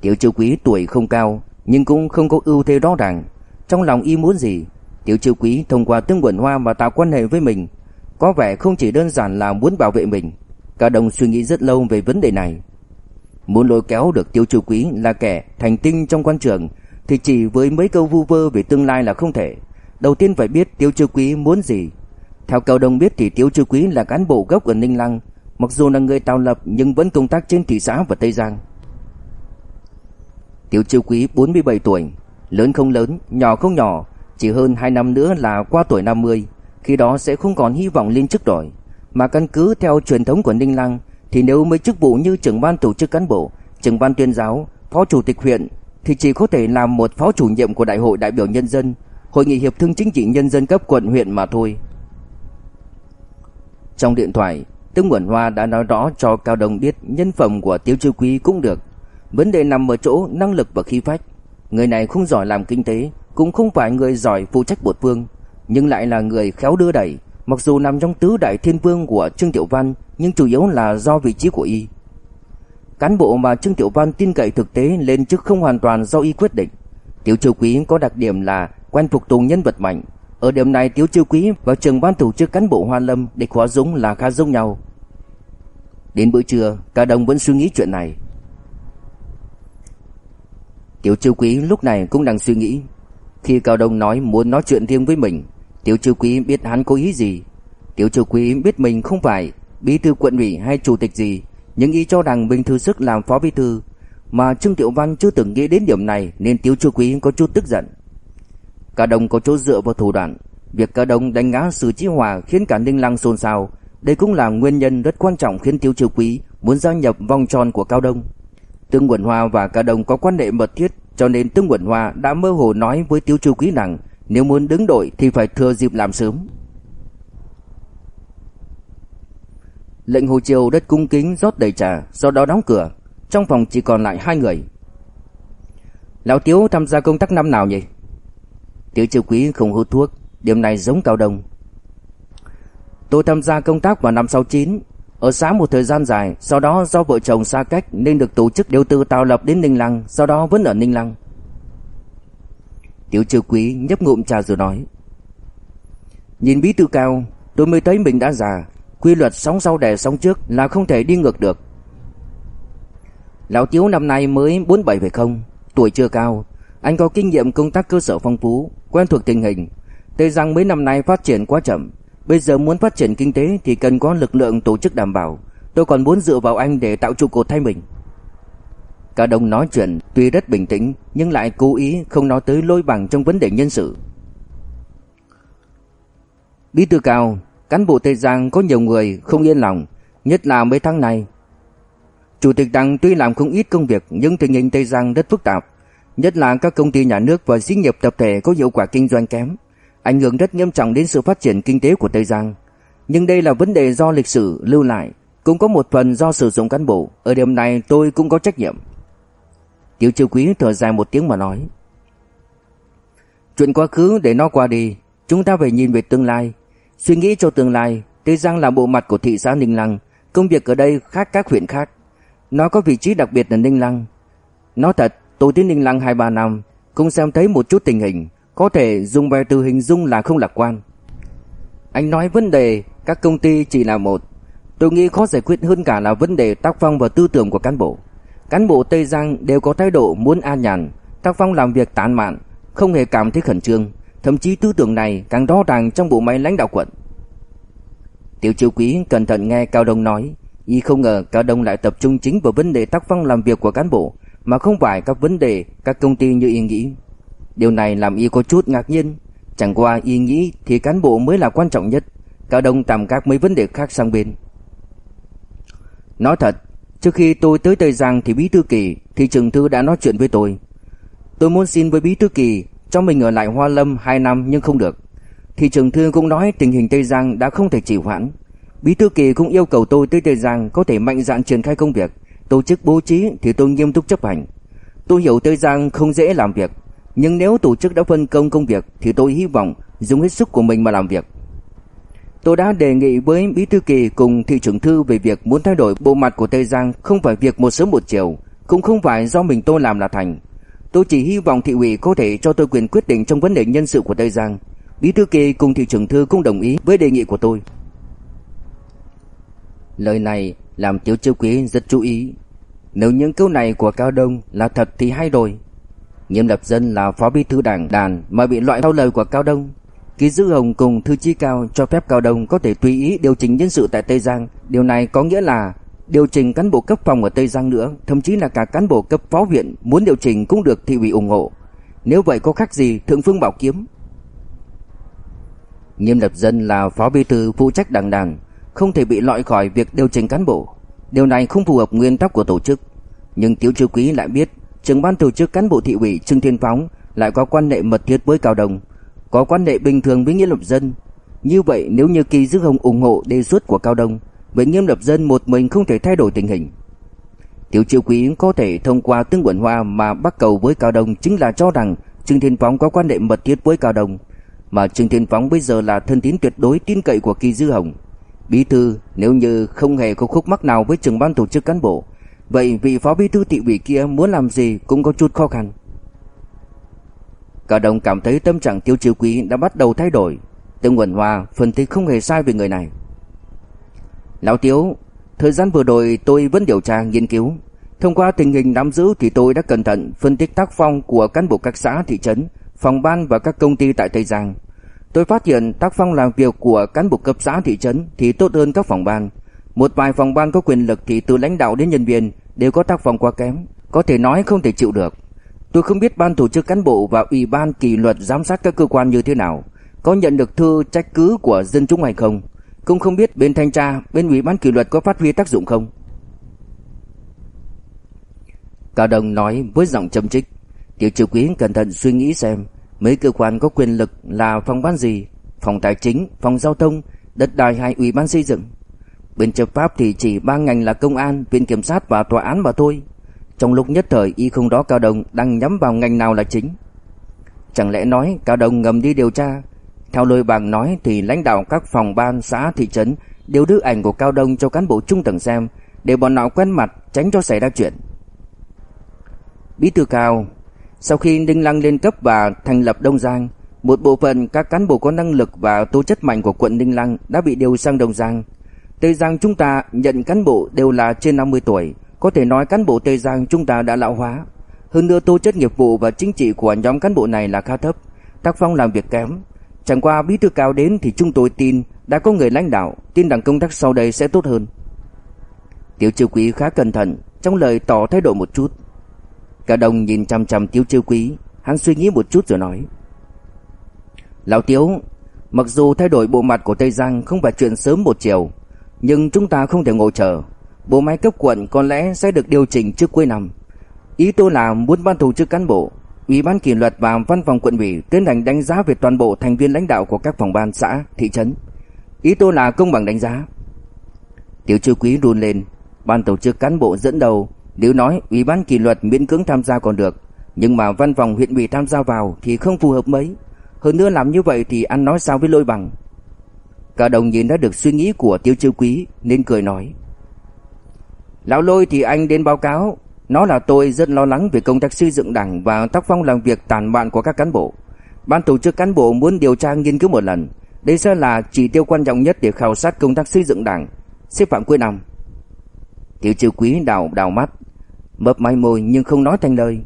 Tiểu Chiêu quý tuổi không cao Nhưng cũng không có ưu thế rõ ràng Trong lòng y muốn gì Tiểu Chiêu Quý thông qua Tương Quẩn Hoa mà tạo quan hệ với mình, có vẻ không chỉ đơn giản là muốn bảo vệ mình. Cả đồng suy nghĩ rất lâu về vấn đề này. Muốn lôi kéo được Tiêu Chiêu Quý là kẻ thành tinh trong quan trường thì chỉ với mấy câu vu vơ về tương lai là không thể. Đầu tiên phải biết Tiêu Chiêu Quý muốn gì. Theo Cao Đông biết thì Tiêu Chiêu Quý là cán bộ gốc ở Ninh Lăng, mặc dù là người tạo lập nhưng vẫn công tác trên thị xã và Tây Giang. tiểu Chiêu Quý 47 tuổi, lớn không lớn, nhỏ không nhỏ, chỉ hơn 2 năm nữa là qua tuổi 50, khi đó sẽ không còn hy vọng lên chức rồi, mà căn cứ theo truyền thống của Ninh Lăng thì nếu mấy chức vụ như trưởng ban tổ chức cán bộ, trưởng ban tuyên giáo, phó chủ tịch huyện thì chỉ có thể làm một phó chủ nhiệm của đại hội đại biểu nhân dân, hội nghị hiệp thương chính trị nhân dân cấp quận huyện mà thôi. Trong điện thoại, Tương Quẩn Hoa đã nói rõ cho Cao Đông biết nhân phẩm của Tiêu Chiêu Quý cũng được, vấn đề nằm ở chỗ năng lực và khí phách. Người này không giỏi làm kinh tế, cũng không phải người giỏi phụ trách bột phương, nhưng lại là người khéo đưa đẩy, mặc dù nằm trong tứ đại thiên vương của Trương Tiểu Văn, nhưng chủ yếu là do vị trí của y. Cán bộ mà Trương Tiểu Văn tin cậy thực tế lên chức không hoàn toàn do y quyết định. Tiểu chiêu Quý có đặc điểm là quen phục tùng nhân vật mạnh. Ở điểm này Tiểu chiêu Quý và trường ban tổ chức cán bộ Hoa Lâm địch Hóa Dũng là khá giống nhau. Đến bữa trưa, cả đồng vẫn suy nghĩ chuyện này. Tiểu Châu Quý lúc này cũng đang suy nghĩ. Khi Cao Đông nói muốn nói chuyện riêng với mình, Tiểu Châu Quý biết hắn cố ý gì. Tiểu Châu Quý biết mình không phải bí thư quận ủy hay chủ tịch gì, nhưng ý cho rằng mình thư sức làm phó bí thư, mà Trương Tiểu Văn chưa từng nghĩ đến điểm này nên Tiểu Châu Quý có chút tức giận. Cao đồng có chỗ dựa vào thủ đoạn, việc Cao đồng đánh ngã Sử Chí Hòa khiến cả Ninh Lăng xôn xao, đây cũng là nguyên nhân rất quan trọng khiến Tiêu Châu Quý muốn gia nhập vòng tròn của Cao Đông. Tương Quẩn Hoa và Cao Đông có quan hệ mật thiết, cho nên Tương Quẩn Hoa đã mơ hồ nói với Tiêu Châu Quý rằng nếu muốn đứng đội thì phải thừa dịp làm sớm. Lệnh Hồ Triều đất cung kính rót đầy trà, sau đó đóng cửa. Trong phòng chỉ còn lại hai người. Lão Tiếu tham gia công tác năm nào nhỉ? Tiếu Triều Quý không hút thuốc, điểm này giống Cao Đông. Tôi tham gia công tác vào năm 69, ở xã một thời gian dài, sau đó do vợ chồng xa cách nên được tổ chức điều tư tạo lập đến Ninh Lăng, sau đó vẫn ở Ninh Lăng. Tiểu trư Quý nhấp ngụm trà rồi nói: Nhìn bí thư cao, tôi mới thấy mình đã già, quy luật sóng sau đè sóng trước là không thể đi ngược được. Lão Tiếu năm nay mới 47 phải không? Tuổi chưa cao, anh có kinh nghiệm công tác cơ sở phong phú, quen thuộc tình hình. Tây Giang mấy năm nay phát triển quá chậm, bây giờ muốn phát triển kinh tế thì cần có lực lượng tổ chức đảm bảo. Tôi còn muốn dựa vào anh để tạo trụ cột thay mình. Cả đồng nói chuyện tuy rất bình tĩnh nhưng lại cố ý không nói tới lôi bằng trong vấn đề nhân sự. Bí thư cao, Cán bộ Tây Giang có nhiều người không yên lòng, nhất là mấy tháng này. Chủ tịch Đảng tuy làm không ít công việc nhưng tình hình Tây Giang rất phức tạp, nhất là các công ty nhà nước và xí nghiệp tập thể có hiệu quả kinh doanh kém, ảnh hưởng rất nghiêm trọng đến sự phát triển kinh tế của Tây Giang. Nhưng đây là vấn đề do lịch sử lưu lại, cũng có một phần do sử dụng cán bộ, ở điểm này tôi cũng có trách nhiệm. Tiểu Chiêu Quý thở dài một tiếng mà nói: Chuyện quá khứ để nó qua đi, chúng ta phải nhìn về tương lai, Suy nghĩ cho tương lai, Tây Giang là bộ mặt của thị xã Ninh Lăng, công việc ở đây khác các huyện khác. Nó có vị trí đặc biệt ở Ninh Lăng. Nói thật, tôi đến Ninh Lăng 2-3 năm, cũng xem thấy một chút tình hình, có thể dùng vài từ hình dung là không lạc quan. Anh nói vấn đề các công ty chỉ là một, tôi nghĩ khó giải quyết hơn cả là vấn đề tác phong và tư tưởng của cán bộ. Cán bộ Tây Giang đều có thái độ muốn an nhàn, tác phong làm việc tán mạn, không hề cảm thấy khẩn trương. Thậm chí tư tưởng này càng rõ ràng trong bộ máy lãnh đạo quận. Tiểu Chiêu Quý cẩn thận nghe Cao Đông nói, y không ngờ Cao Đông lại tập trung chính vào vấn đề tác phong làm việc của cán bộ, mà không phải các vấn đề các công ty như y nghĩ. Điều này làm y có chút ngạc nhiên, chẳng qua y nghĩ thì cán bộ mới là quan trọng nhất, Cao Đông tạm các mấy vấn đề khác sang bên. Nói thật, trước khi tôi tới Tây Giang thì Bí Thư Kỳ, thì Trường Thư đã nói chuyện với tôi. Tôi muốn xin với Bí Thư Kỳ cho mình ở lại Hoa Lâm 2 năm nhưng không được. Thị trưởng thư cũng nói tình hình Tây Giang đã không thể trì hoãn. Bí thư kỳ cũng yêu cầu tôi tới Tây Giang có thể mạnh dạn triển khai công việc, tổ chức bố trí thì tôi nghiêm túc chấp hành. Tôi hiểu Tây Giang không dễ làm việc, nhưng nếu tổ chức đã phân công công việc thì tôi hy vọng dùng hết sức của mình mà làm việc. Tôi đã đề nghị với Bí thư kỳ cùng thị trưởng thư về việc muốn thay đổi bộ mặt của Tây Giang không phải việc một sớm một chiều, cũng không phải do mình tôi làm là thành. Tôi chỉ hy vọng thị ủy có thể cho tôi quyền quyết định trong vấn đề nhân sự của Tây Giang. Bí thư kỳ cùng thị trưởng thư cũng đồng ý với đề nghị của tôi. Lời này làm Tiếu Chiêu Quý rất chú ý. Nếu những câu này của Cao Đông là thật thì hay rồi. Nghiêm Lập Dân là phó bí thư đảng đàn mà bị loại theo lời của Cao Đông. Ký Dư Hồng cùng Thư chi Cao cho phép Cao Đông có thể tùy ý điều chỉnh nhân sự tại Tây Giang. Điều này có nghĩa là điều chỉnh cán bộ cấp phòng ở Tây Giang nữa, thậm chí là cả cán bộ cấp phó viện muốn điều chỉnh cũng được thị ủy ủng hộ. Nếu vậy có khác gì Thượng Phương Bảo Kiếm? Nghiêm Lập Dân là phó bí thư phụ trách đảng đàn, không thể bị loại khỏi việc điều chỉnh cán bộ. Điều này không phù hợp nguyên tắc của tổ chức. Nhưng Tiếu Trư Quý lại biết, trưởng ban tổ chức cán bộ thị ủy Trương Thiên Phóng lại có quan hệ mật thiết với Cao Đồng, có quan hệ bình thường với Nghĩa Lập Dân. Như vậy nếu như Kỳ Dư Hồng ủng hộ đề xuất của Cao đồng vậy Nghiêm Lập Dân một mình không thể thay đổi tình hình. Tiểu triệu Quý có thể thông qua Tương Quẩn Hoa mà bắt cầu với Cao đồng chính là cho rằng Trương Thiên Phóng có quan hệ mật thiết với Cao đồng mà Trương Thiên Phóng bây giờ là thân tín tuyệt đối tin cậy của Kỳ Dư Hồng. Bí thư nếu như không hề có khúc mắc nào với trưởng ban tổ chức cán bộ, vậy vị phó bí thư thị ủy kia muốn làm gì cũng có chút khó khăn. Cả đồng cảm thấy tâm trạng Tiêu chiếu Quý đã bắt đầu thay đổi. Tương Nguồn hòa phân tích không hề sai về người này. Lão Tiếu, thời gian vừa rồi tôi vẫn điều tra nghiên cứu. Thông qua tình hình nắm giữ thì tôi đã cẩn thận phân tích tác phong của cán bộ các xã thị trấn, phòng ban và các công ty tại Tây Giang. Tôi phát hiện tác phong làm việc của cán bộ cấp xã thị trấn thì tốt hơn các phòng ban. Một vài phòng ban có quyền lực thì từ lãnh đạo đến nhân viên đều có tác phong quá kém, có thể nói không thể chịu được. Tôi không biết ban tổ chức cán bộ và ủy ban kỷ luật giám sát các cơ quan như thế nào, có nhận được thư trách cứ của dân chúng hay không, cũng không biết bên thanh tra, bên ủy ban kỷ luật có phát huy tác dụng không. Cao Đồng nói với giọng châm chích, Tiểu Triều Quý cẩn thận suy nghĩ xem mấy cơ quan có quyền lực là phòng ban gì, phòng tài chính, phòng giao thông, đất đai hay ủy ban xây dựng. Bên chấp pháp thì chỉ ba ngành là công an, viện kiểm sát và tòa án mà thôi. Trong lúc nhất thời y không đó Cao Đông đang nhắm vào ngành nào là chính. Chẳng lẽ nói Cao Đông ngầm đi điều tra? Theo lời bàng nói thì lãnh đạo các phòng ban xã thị trấn đều đưa ảnh của Cao Đông cho cán bộ trung tầng xem để bọn nào quen mặt tránh cho xảy ra chuyện. Bí thư Cao Sau khi Đinh Lăng lên cấp và thành lập Đông Giang một bộ phận các cán bộ có năng lực và tố chất mạnh của quận Đinh Lăng đã bị điều sang Đông Giang. Tây Giang chúng ta nhận cán bộ đều là trên 50 tuổi, có thể nói cán bộ Tây Giang chúng ta đã lão hóa. Hơn nữa tố chất nghiệp vụ và chính trị của nhóm cán bộ này là khá thấp, tác phong làm việc kém. Chẳng qua bí thư cao đến thì chúng tôi tin đã có người lãnh đạo, tin rằng công tác sau đây sẽ tốt hơn. Tiểu Chiêu Quý khá cẩn thận, trong lời tỏ thái độ một chút. Cả đồng nhìn chăm chăm Tiểu Chiêu Quý, hắn suy nghĩ một chút rồi nói: "Lão Tiếu, mặc dù thay đổi bộ mặt của Tây Giang không phải chuyện sớm một chiều, nhưng chúng ta không thể ngồi chờ, bộ máy cấp quận có lẽ sẽ được điều chỉnh trước cuối năm. Ý tôi là muốn ban tổ chức cán bộ, ủy ban kỷ luật và văn phòng quận ủy tiến hành đánh giá về toàn bộ thành viên lãnh đạo của các phòng ban xã, thị trấn. Ý tôi là công bằng đánh giá. Tiểu chư Quý run lên, ban tổ chức cán bộ dẫn đầu, nếu nói ủy ban kỷ luật miễn cưỡng tham gia còn được, nhưng mà văn phòng huyện ủy tham gia vào thì không phù hợp mấy. Hơn nữa làm như vậy thì ăn nói sao với lôi bằng. Cả đồng nhìn đã được suy nghĩ của Tiêu Chiêu Quý, nên cười nói: Lão lôi thì anh đến báo cáo. Nó là tôi rất lo lắng về công tác xây dựng đảng Và tác phong làm việc tàn bạo của các cán bộ. Ban tổ chức cán bộ muốn điều tra nghiên cứu một lần. Đây sẽ là chỉ tiêu quan trọng nhất Để khảo sát công tác xây dựng đảng. Xếp phạm cuối năm. Tiểu Chiêu quý đào đào mắt Mập máy môi nhưng không nói thành lời.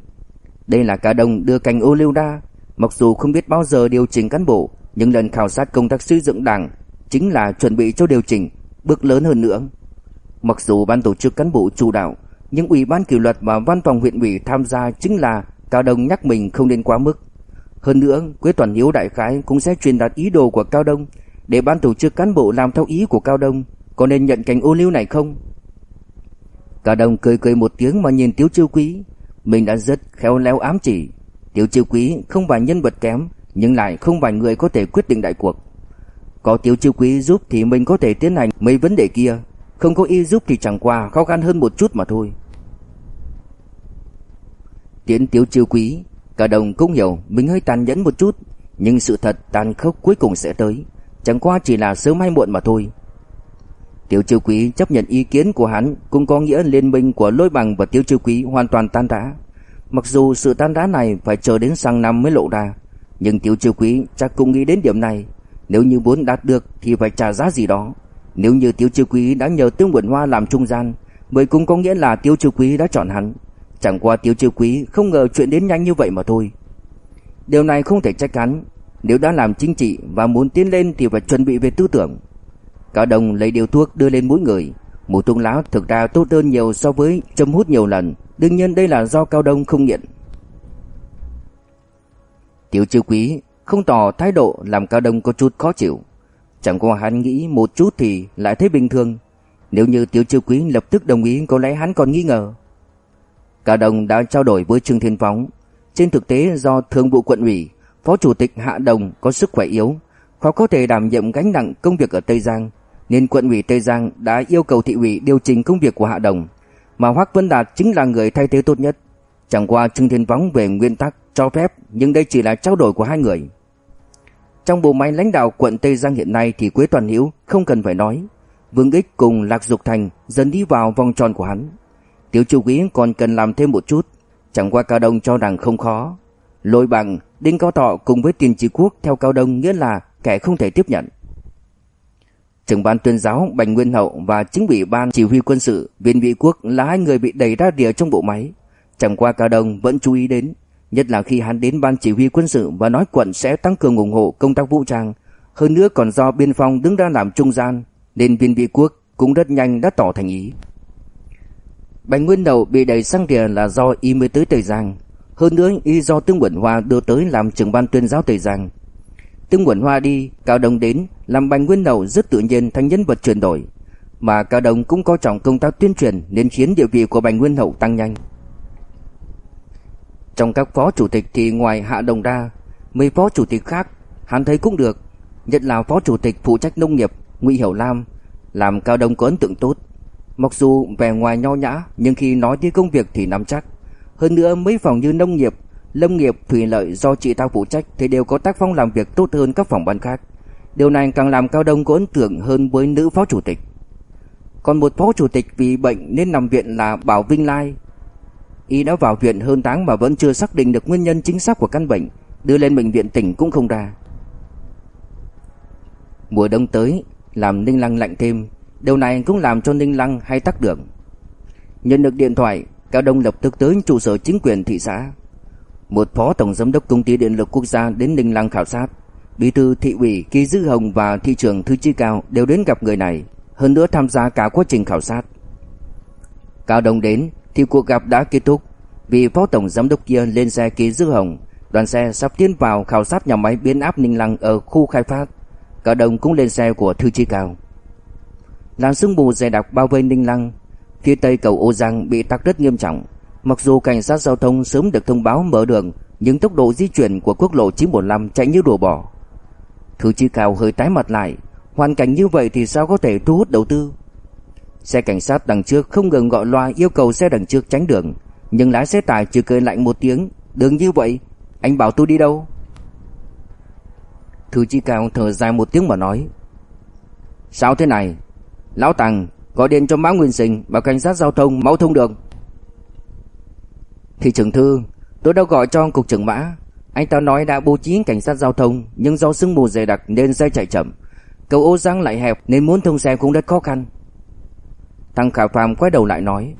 Đây là cả đồng đưa cành ô liu ra. Mặc dù không biết bao giờ điều chỉnh cán bộ, Nhưng lần khảo sát công tác xây dựng đảng Chính là chuẩn bị cho điều chỉnh Bước lớn hơn nữa Mặc dù ban tổ chức cán bộ chủ đạo, nhưng ủy ban kỷ luật và văn phòng huyện ủy tham gia chính là Cao Đông nhắc mình không nên quá mức. Hơn nữa, Quế Toàn Hiếu đại khái cũng sẽ truyền đạt ý đồ của Cao Đông để ban tổ chức cán bộ làm theo ý của Cao Đông, có nên nhận cành ô liu này không? Cao Đông cười cười một tiếng mà nhìn Tiếu Chiêu Quý, mình đã rất khéo léo ám chỉ. Tiếu Chiêu Quý không phải nhân vật kém, nhưng lại không phải người có thể quyết định đại cuộc. Có Tiếu Chiêu Quý giúp thì mình có thể tiến hành mấy vấn đề kia, không có y giúp thì chẳng qua khó khăn hơn một chút mà thôi. Tiến tiếu chiêu quý Cả đồng cũng hiểu mình hơi tàn nhẫn một chút. Nhưng sự thật tàn khốc cuối cùng sẽ tới. Chẳng qua chỉ là sớm hay muộn mà thôi. Tiêu chiêu quý chấp nhận ý kiến của hắn Cũng có nghĩa liên minh của lôi bằng và tiêu chiêu quý hoàn toàn tan rã. Mặc dù sự tan rã này phải chờ đến sang năm mới lộ ra Nhưng Tiêu Chiêu Quý chắc cũng nghĩ đến điểm này, nếu như muốn đạt được thì phải trả giá gì đó. Nếu như Tiêu Chiêu Quý đã nhờ Tương Quẩn Hoa làm trung gian, vậy cũng có nghĩa là Tiêu Chiêu Quý đã chọn hắn. Chẳng qua Tiêu Chiêu Quý không ngờ chuyện đến nhanh như vậy mà thôi. Điều này không thể trách hắn, nếu đã làm chính trị và muốn tiến lên thì phải chuẩn bị về tư tưởng. Cao Đồng lấy điều thuốc đưa lên mỗi người, mùi thuốc lá thực ra tốt hơn nhiều so với châm hút nhiều lần, đương nhiên đây là do Cao Đông không nghiện. Tiểu Chiêu Quý không tỏ thái độ làm Cao Đông có chút khó chịu. Chẳng qua hắn nghĩ một chút thì lại thấy bình thường. Nếu như Tiểu Chiêu Quý lập tức đồng ý có lẽ hắn còn nghi ngờ. Cao Đông đã trao đổi với Trương Thiên Phóng. Trên thực tế do thường vụ quận ủy, phó chủ tịch Hạ Đồng có sức khỏe yếu, khó có thể đảm nhiệm gánh nặng công việc ở Tây Giang, nên quận ủy Tây Giang đã yêu cầu thị ủy điều chỉnh công việc của Hạ Đồng, mà Hoắc Vân Đạt chính là người thay thế tốt nhất. Chẳng qua Trương Thiên Võng về nguyên tắc cho phép, nhưng đây chỉ là trao đổi của hai người. Trong bộ máy lãnh đạo quận Tây Giang hiện nay thì Quế Toàn Hiễu không cần phải nói, Vương Ích cùng Lạc Dục Thành dần đi vào vòng tròn của hắn. Tiểu Chu Quý còn cần làm thêm một chút, chẳng qua Cao Đông cho rằng không khó. Lôi bằng, Đinh Cao Thọ cùng với Tiền Chỉ Quốc theo Cao Đông nghĩa là kẻ không thể tiếp nhận. Trưởng ban tuyên giáo Bành Nguyên Hậu và chính ủy ban chỉ huy quân sự Viên Vị Quốc là hai người bị đẩy ra rìa trong bộ máy. Chẳng qua Cao Đông vẫn chú ý đến, nhất là khi hắn đến ban chỉ huy quân sự và nói quận sẽ tăng cường ủng hộ công tác vũ trang. Hơn nữa còn do biên phòng đứng ra làm trung gian, nên Viên Vị Quốc cũng rất nhanh đã tỏ thành ý. Bành Nguyên đầu bị đẩy sang rìa là do y mới tới Tây Giang. Hơn nữa y do Tương Quẩn Hoa đưa tới làm trưởng ban tuyên giáo Tây Giang. Tương Quẩn Hoa đi, Cao Đông đến, làm Bành Nguyên đầu rất tự nhiên thành nhân vật chuyển đổi. Mà Cao Đông cũng có trọng công tác tuyên truyền nên khiến địa vị của Bành Nguyên Hậu tăng nhanh. Trong các phó chủ tịch thì ngoài Hạ Đồng ra, mấy phó chủ tịch khác hắn thấy cũng được, nhất là phó chủ tịch phụ trách nông nghiệp Ngụy Hiểu Lam, làm Cao Đông có ấn tượng tốt. Mặc dù vẻ ngoài nho nhã nhưng khi nói tới công việc thì nắm chắc. Hơn nữa mấy phòng như nông nghiệp, lâm nghiệp, thủy lợi do chị ta phụ trách thì đều có tác phong làm việc tốt hơn các phòng ban khác. Điều này càng làm Cao Đông có ấn tượng hơn với nữ phó chủ tịch. Còn một phó chủ tịch vì bệnh nên nằm viện là Bảo Vinh Lai. Y đã vào viện hơn tháng mà vẫn chưa xác định được nguyên nhân chính xác của căn bệnh, đưa lên bệnh viện tỉnh cũng không ra. Mùa đông tới, làm Ninh Lăng lạnh thêm, điều này cũng làm cho Ninh Lăng hay tắc đường. Nhận được điện thoại, Cao Đông lập tức tới trụ sở chính quyền thị xã. Một phó tổng giám đốc công ty điện lực quốc gia đến Ninh Lăng khảo sát. Bí thư thị ủy Kỳ Dư Hồng và thị trưởng Thư Chi Cao đều đến gặp người này, hơn nữa tham gia cả quá trình khảo sát. Cao Đông đến thì cuộc gặp đã kết thúc, vì phó tổng giám đốc kia lên xe ký Dư Hồng, đoàn xe sắp tiến vào khảo sát nhà máy biến áp Ninh Lăng ở khu khai phát. cả đồng cũng lên xe của Thư Chi Cao. Làn sương mù dày đặc bao vây Ninh Lăng, phía tây cầu Ô Giang bị tắc rất nghiêm trọng. Mặc dù cảnh sát giao thông sớm được thông báo mở đường, nhưng tốc độ di chuyển của quốc lộ 945 chạy như đùa bỏ. thư chi cao hơi tái mặt lại, hoàn cảnh như vậy thì sao có thể thu hút đầu tư? Xe cảnh sát đằng trước không ngừng gọi loa yêu cầu xe đằng trước tránh đường, nhưng lái xe tải chỉ cười lạnh một tiếng, đường như vậy, anh bảo tôi đi đâu? thư chi cao thở dài một tiếng mà nói. Sao thế này? Lão Tàng, gọi điện cho Mã Nguyên Sinh bảo cảnh sát giao thông mau thông đường. Thị trưởng thư, tôi đã gọi cho cục trưởng Mã. Anh ta nói đã bố trí cảnh sát giao thông nhưng do sương mù dày đặc nên xe chạy chậm. Cầu ô giang lại hẹp nên muốn thông xe cũng rất khó khăn. Thằng Khả Phạm quay đầu lại nói.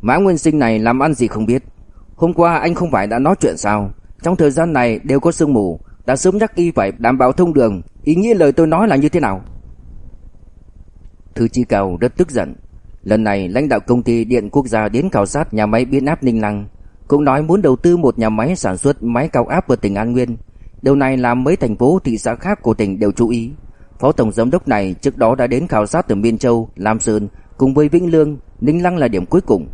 Mã Nguyên Sinh này làm ăn gì không biết. Hôm qua anh không phải đã nói chuyện sao? Trong thời gian này đều có sương mù, đã sớm nhắc y phải đảm bảo thông đường. Ý nghĩa lời tôi nói là như thế nào? Thư Chi Cao rất tức giận. Lần này lãnh đạo công ty điện quốc gia đến khảo sát nhà máy biến áp Ninh Lăng, cũng nói muốn đầu tư một nhà máy sản xuất máy cao áp ở tỉnh An Nguyên. Điều này làm mấy thành phố thị xã khác của tỉnh đều chú ý. Phó tổng giám đốc này trước đó đã đến khảo sát từ Miên Châu, Lam Sơn cùng với Vĩnh Lương, Ninh Lăng là điểm cuối cùng.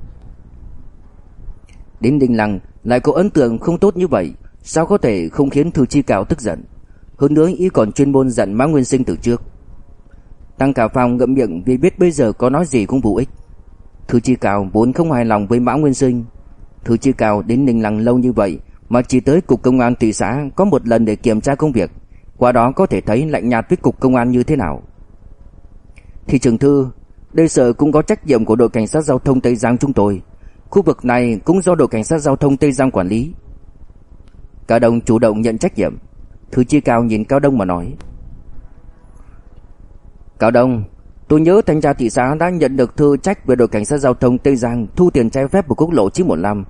Đến Ninh Lăng lại có ấn tượng không tốt như vậy, sao có thể không khiến Thư Chi Cao tức giận? Hơn nữa y còn chuyên môn giận Mã Nguyên Sinh từ trước. Tăng Cả Phong ngậm miệng vì biết bây giờ có nói gì cũng vô ích. Thư Chi Cao vốn không hài lòng với Mã Nguyên Sinh. Thư Chi Cao đến Ninh Lăng lâu như vậy mà chỉ tới cục công an thị xã có một lần để kiểm tra công việc, qua đó có thể thấy lạnh nhạt với cục công an như thế nào. Thị trưởng thư, đây sở cũng có trách nhiệm của đội cảnh sát giao thông Tây Giang chúng tôi. Khu vực này cũng do đội cảnh sát giao thông Tây Giang quản lý. Cao Đông chủ động nhận trách nhiệm. Thư Chi Cao nhìn Cao Đông mà nói. Cao Đông, tôi nhớ thanh tra thị xã đã nhận được thư trách về đội cảnh sát giao thông Tây Giang thu tiền trái phép của quốc lộ 915,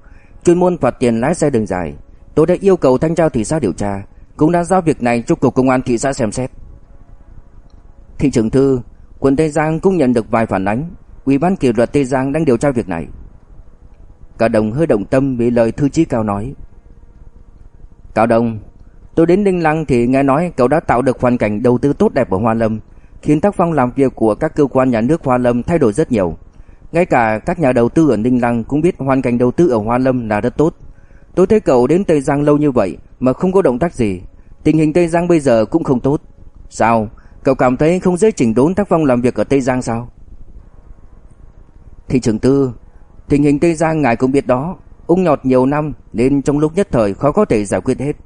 chuyên môn phạt tiền lái xe đường dài. Tôi đã yêu cầu thanh tra thị xã điều tra, cũng đã giao việc này cho cục công an thị xã xem xét. Thị trưởng thư, quận Tây Giang cũng nhận được vài phản ánh, Ủy ban kỷ luật Tây Giang đang điều tra việc này. Cao Đồng hơi động tâm vì lời thư chí Cao nói. Cao Đồng, tôi đến Đinh Lăng thì nghe nói cậu đã tạo được hoàn cảnh đầu tư tốt đẹp ở Hoa Lâm, khiến tác phong làm việc của các cơ quan nhà nước Hoa Lâm thay đổi rất nhiều. Ngay cả các nhà đầu tư ở Ninh Lăng cũng biết hoàn cảnh đầu tư ở Hoa Lâm là rất tốt. Tôi thấy cậu đến Tây Giang lâu như vậy mà không có động tác gì. Tình hình Tây Giang bây giờ cũng không tốt. Sao? Cậu cảm thấy không dễ chỉnh đốn tác phong làm việc ở Tây Giang sao? Thị trưởng tư, tình hình Tây Giang ngài cũng biết đó. Ung nhọt nhiều năm nên trong lúc nhất thời khó có thể giải quyết hết.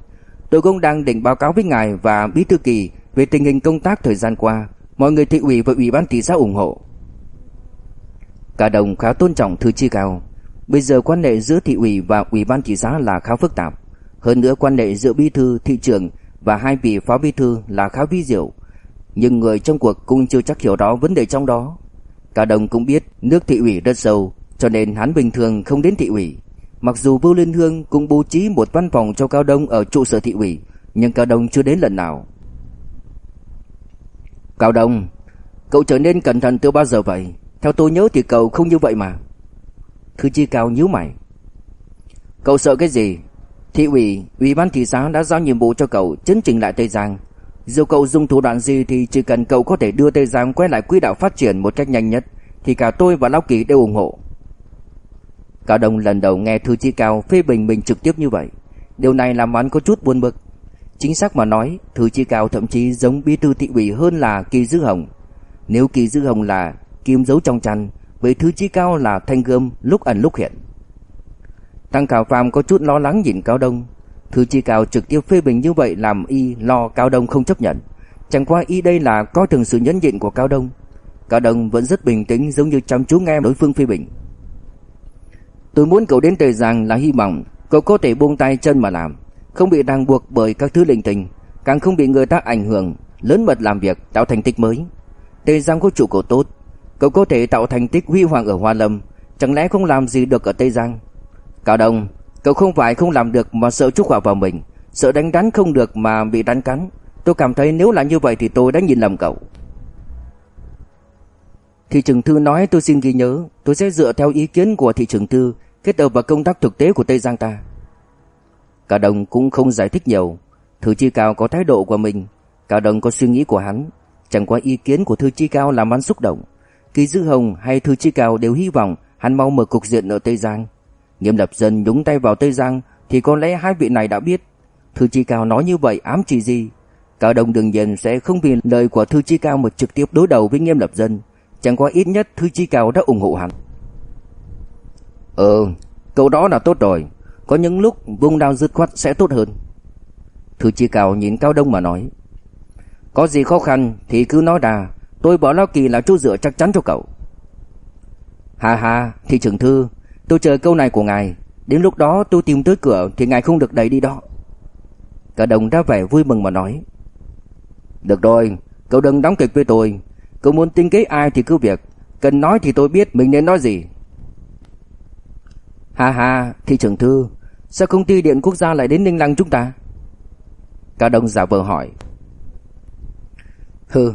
Tôi cũng đang định báo cáo với ngài và bí thư kỳ về tình hình công tác thời gian qua. Mọi người thị ủy và ủy ban thị xã ủng hộ. Cả đồng khá tôn trọng thư chi cao. Bây giờ quan hệ giữa thị ủy và ủy ban thị xã là khá phức tạp. Hơn nữa quan hệ giữa bí thư, thị trưởng và hai vị phó bí thư là khá vi diệu. Nhưng người trong cuộc cũng chưa chắc hiểu rõ vấn đề trong đó. Cả đồng cũng biết nước thị ủy rất sâu, cho nên hắn bình thường không đến thị ủy. Mặc dù vưu Liên Hương cũng bố trí một văn phòng cho Cao Đông ở trụ sở thị ủy, nhưng Cao Đông chưa đến lần nào. Cao Đông, cậu trở nên cẩn thận từ bao giờ vậy? Theo tôi nhớ thì cậu không như vậy mà. Thư Chi Cao nhíu mày. Cậu sợ cái gì? Thị ủy, ủy ban thị xã đã giao nhiệm vụ cho cậu chấn chỉnh lại Tây Giang. Dù cậu dùng thủ đoạn gì thì chỉ cần cậu có thể đưa Tây Giang quay lại quỹ đạo phát triển một cách nhanh nhất thì cả tôi và Lão Kỳ đều ủng hộ. Cả Đông lần đầu nghe Thư Chi Cao phê bình mình trực tiếp như vậy. Điều này làm hắn có chút buồn bực. Chính xác mà nói, Thư Chi Cao thậm chí giống bí thư thị ủy hơn là Kỳ Dư Hồng. Nếu Kỳ Dư Hồng là kim giấu trong chăn, vậy Thư Chi Cao là thanh gươm lúc ẩn lúc hiện. Tăng Khảo Phàm có chút lo lắng nhìn Cao Đông. Thư Chi Cao trực tiếp phê bình như vậy làm y lo Cao Đông không chấp nhận. Chẳng qua y đây là coi thường sự nhẫn nhịn của Cao Đông. Cao Đông vẫn rất bình tĩnh giống như chăm chú nghe đối phương phê bình. Tôi muốn cậu đến Tây Giang là hy vọng cậu có thể buông tay chân mà làm, không bị ràng buộc bởi các thứ linh tinh, càng không bị người ta ảnh hưởng, lớn mật làm việc tạo thành tích mới. Tây Giang có trụ cột tốt, cậu có thể tạo thành tích huy hoàng ở Hoa Lâm, chẳng lẽ không làm gì được ở Tây Giang? Cao Đông, cậu không phải không làm được mà sợ trúc họa vào mình, sợ đánh đánh không được mà bị đánh cắn. Tôi cảm thấy nếu là như vậy thì tôi đã nhìn lầm cậu. Thị trưởng thư nói tôi xin ghi nhớ, tôi sẽ dựa theo ý kiến của thị trưởng thư kết hợp vào công tác thực tế của Tây Giang ta. Cả đồng cũng không giải thích nhiều, Thư Chi Cao có thái độ của mình, Cả đồng có suy nghĩ của hắn, chẳng qua ý kiến của Thư Chi Cao làm hắn xúc động. Kỳ Dư Hồng hay Thư Chi Cao đều hy vọng hắn mau mở cục diện ở Tây Giang. Nghiêm Lập Dân nhúng tay vào Tây Giang thì có lẽ hai vị này đã biết. Thư Chi Cao nói như vậy ám chỉ gì? Cao Đông đương nhiên sẽ không vì lời của Thư Chi Cao mà trực tiếp đối đầu với Nghiêm Lập Dân. Chẳng qua ít nhất Thư Chi Cao đã ủng hộ hắn. Ừ, cậu đó là tốt rồi. Có những lúc vung đao dứt khoát sẽ tốt hơn. Thư Chi Cao nhìn Cao Đông mà nói. Có gì khó khăn thì cứ nói ra. Tôi bỏ Lao Kỳ là chỗ dựa chắc chắn cho cậu. Hà hà, thị trưởng thư, tôi chờ câu này của ngài. Đến lúc đó tôi tìm tới cửa thì ngài không được đẩy đi đó. Cả đồng ra vẻ vui mừng mà nói. Được rồi, cậu đừng đóng kịch với tôi. Cậu muốn tính kế ai thì cứ việc. Cần nói thì tôi biết mình nên nói gì. Ha ha thị trưởng thư, sao công ty điện quốc gia lại đến Ninh Lăng chúng ta? Cả đồng giả vờ hỏi. Hừ,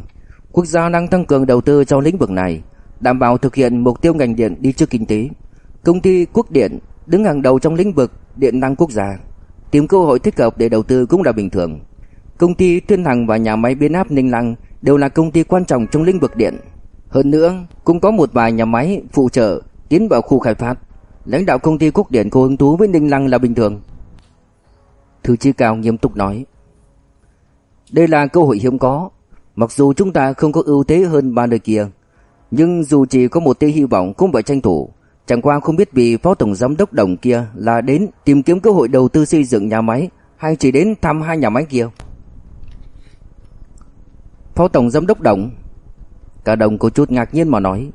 quốc gia đang tăng cường đầu tư trong lĩnh vực này, đảm bảo thực hiện mục tiêu ngành điện đi trước kinh tế. Công ty Quốc Điện đứng hàng đầu trong lĩnh vực điện năng quốc gia, tìm cơ hội thích hợp để đầu tư cũng là bình thường. Công ty Thiên Hằng và nhà máy biến áp Ninh Lăng đều là công ty quan trọng trong lĩnh vực điện. Hơn nữa, cũng có một vài nhà máy phụ trợ tiến vào khu khai phát. Lãnh đạo công ty Quốc Điện có hứng thú với Ninh Lăng là bình thường. Thư Chi Cao nghiêm túc nói. Đây là cơ hội hiếm có. Mặc dù chúng ta không có ưu thế hơn ba nơi kia, nhưng dù chỉ có một tia hy vọng cũng phải tranh thủ. Chẳng qua không biết vì phó tổng giám đốc đồng kia là đến tìm kiếm cơ hội đầu tư xây dựng nhà máy hay chỉ đến thăm hai nhà máy kia. Phó tổng giám đốc đồng Cả đồng có chút ngạc nhiên mà nói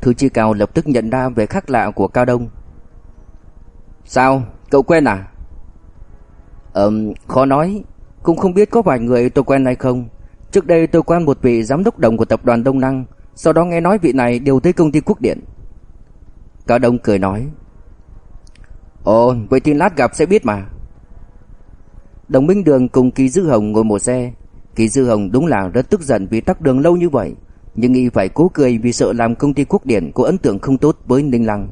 Thư Chi Cao lập tức nhận ra về khác lạ của Cao Đông Sao? Cậu quen à? Ừm, khó nói, cũng không biết có vài người tôi quen hay không. Trước đây tôi quen một vị giám đốc đồng của tập đoàn Đông Năng, sau đó nghe nói vị này điều tới công ty Quốc Điện. Cao Đông cười nói. Ồ, vậy thì lát gặp sẽ biết mà. Đồng Minh Đường cùng Kỳ Dư Hồng ngồi một xe. Kỳ Dư Hồng đúng là rất tức giận vì tắc đường lâu như vậy, nhưng y phải cố cười vì sợ làm công ty Quốc điển có ấn tượng không tốt với Ninh Lăng.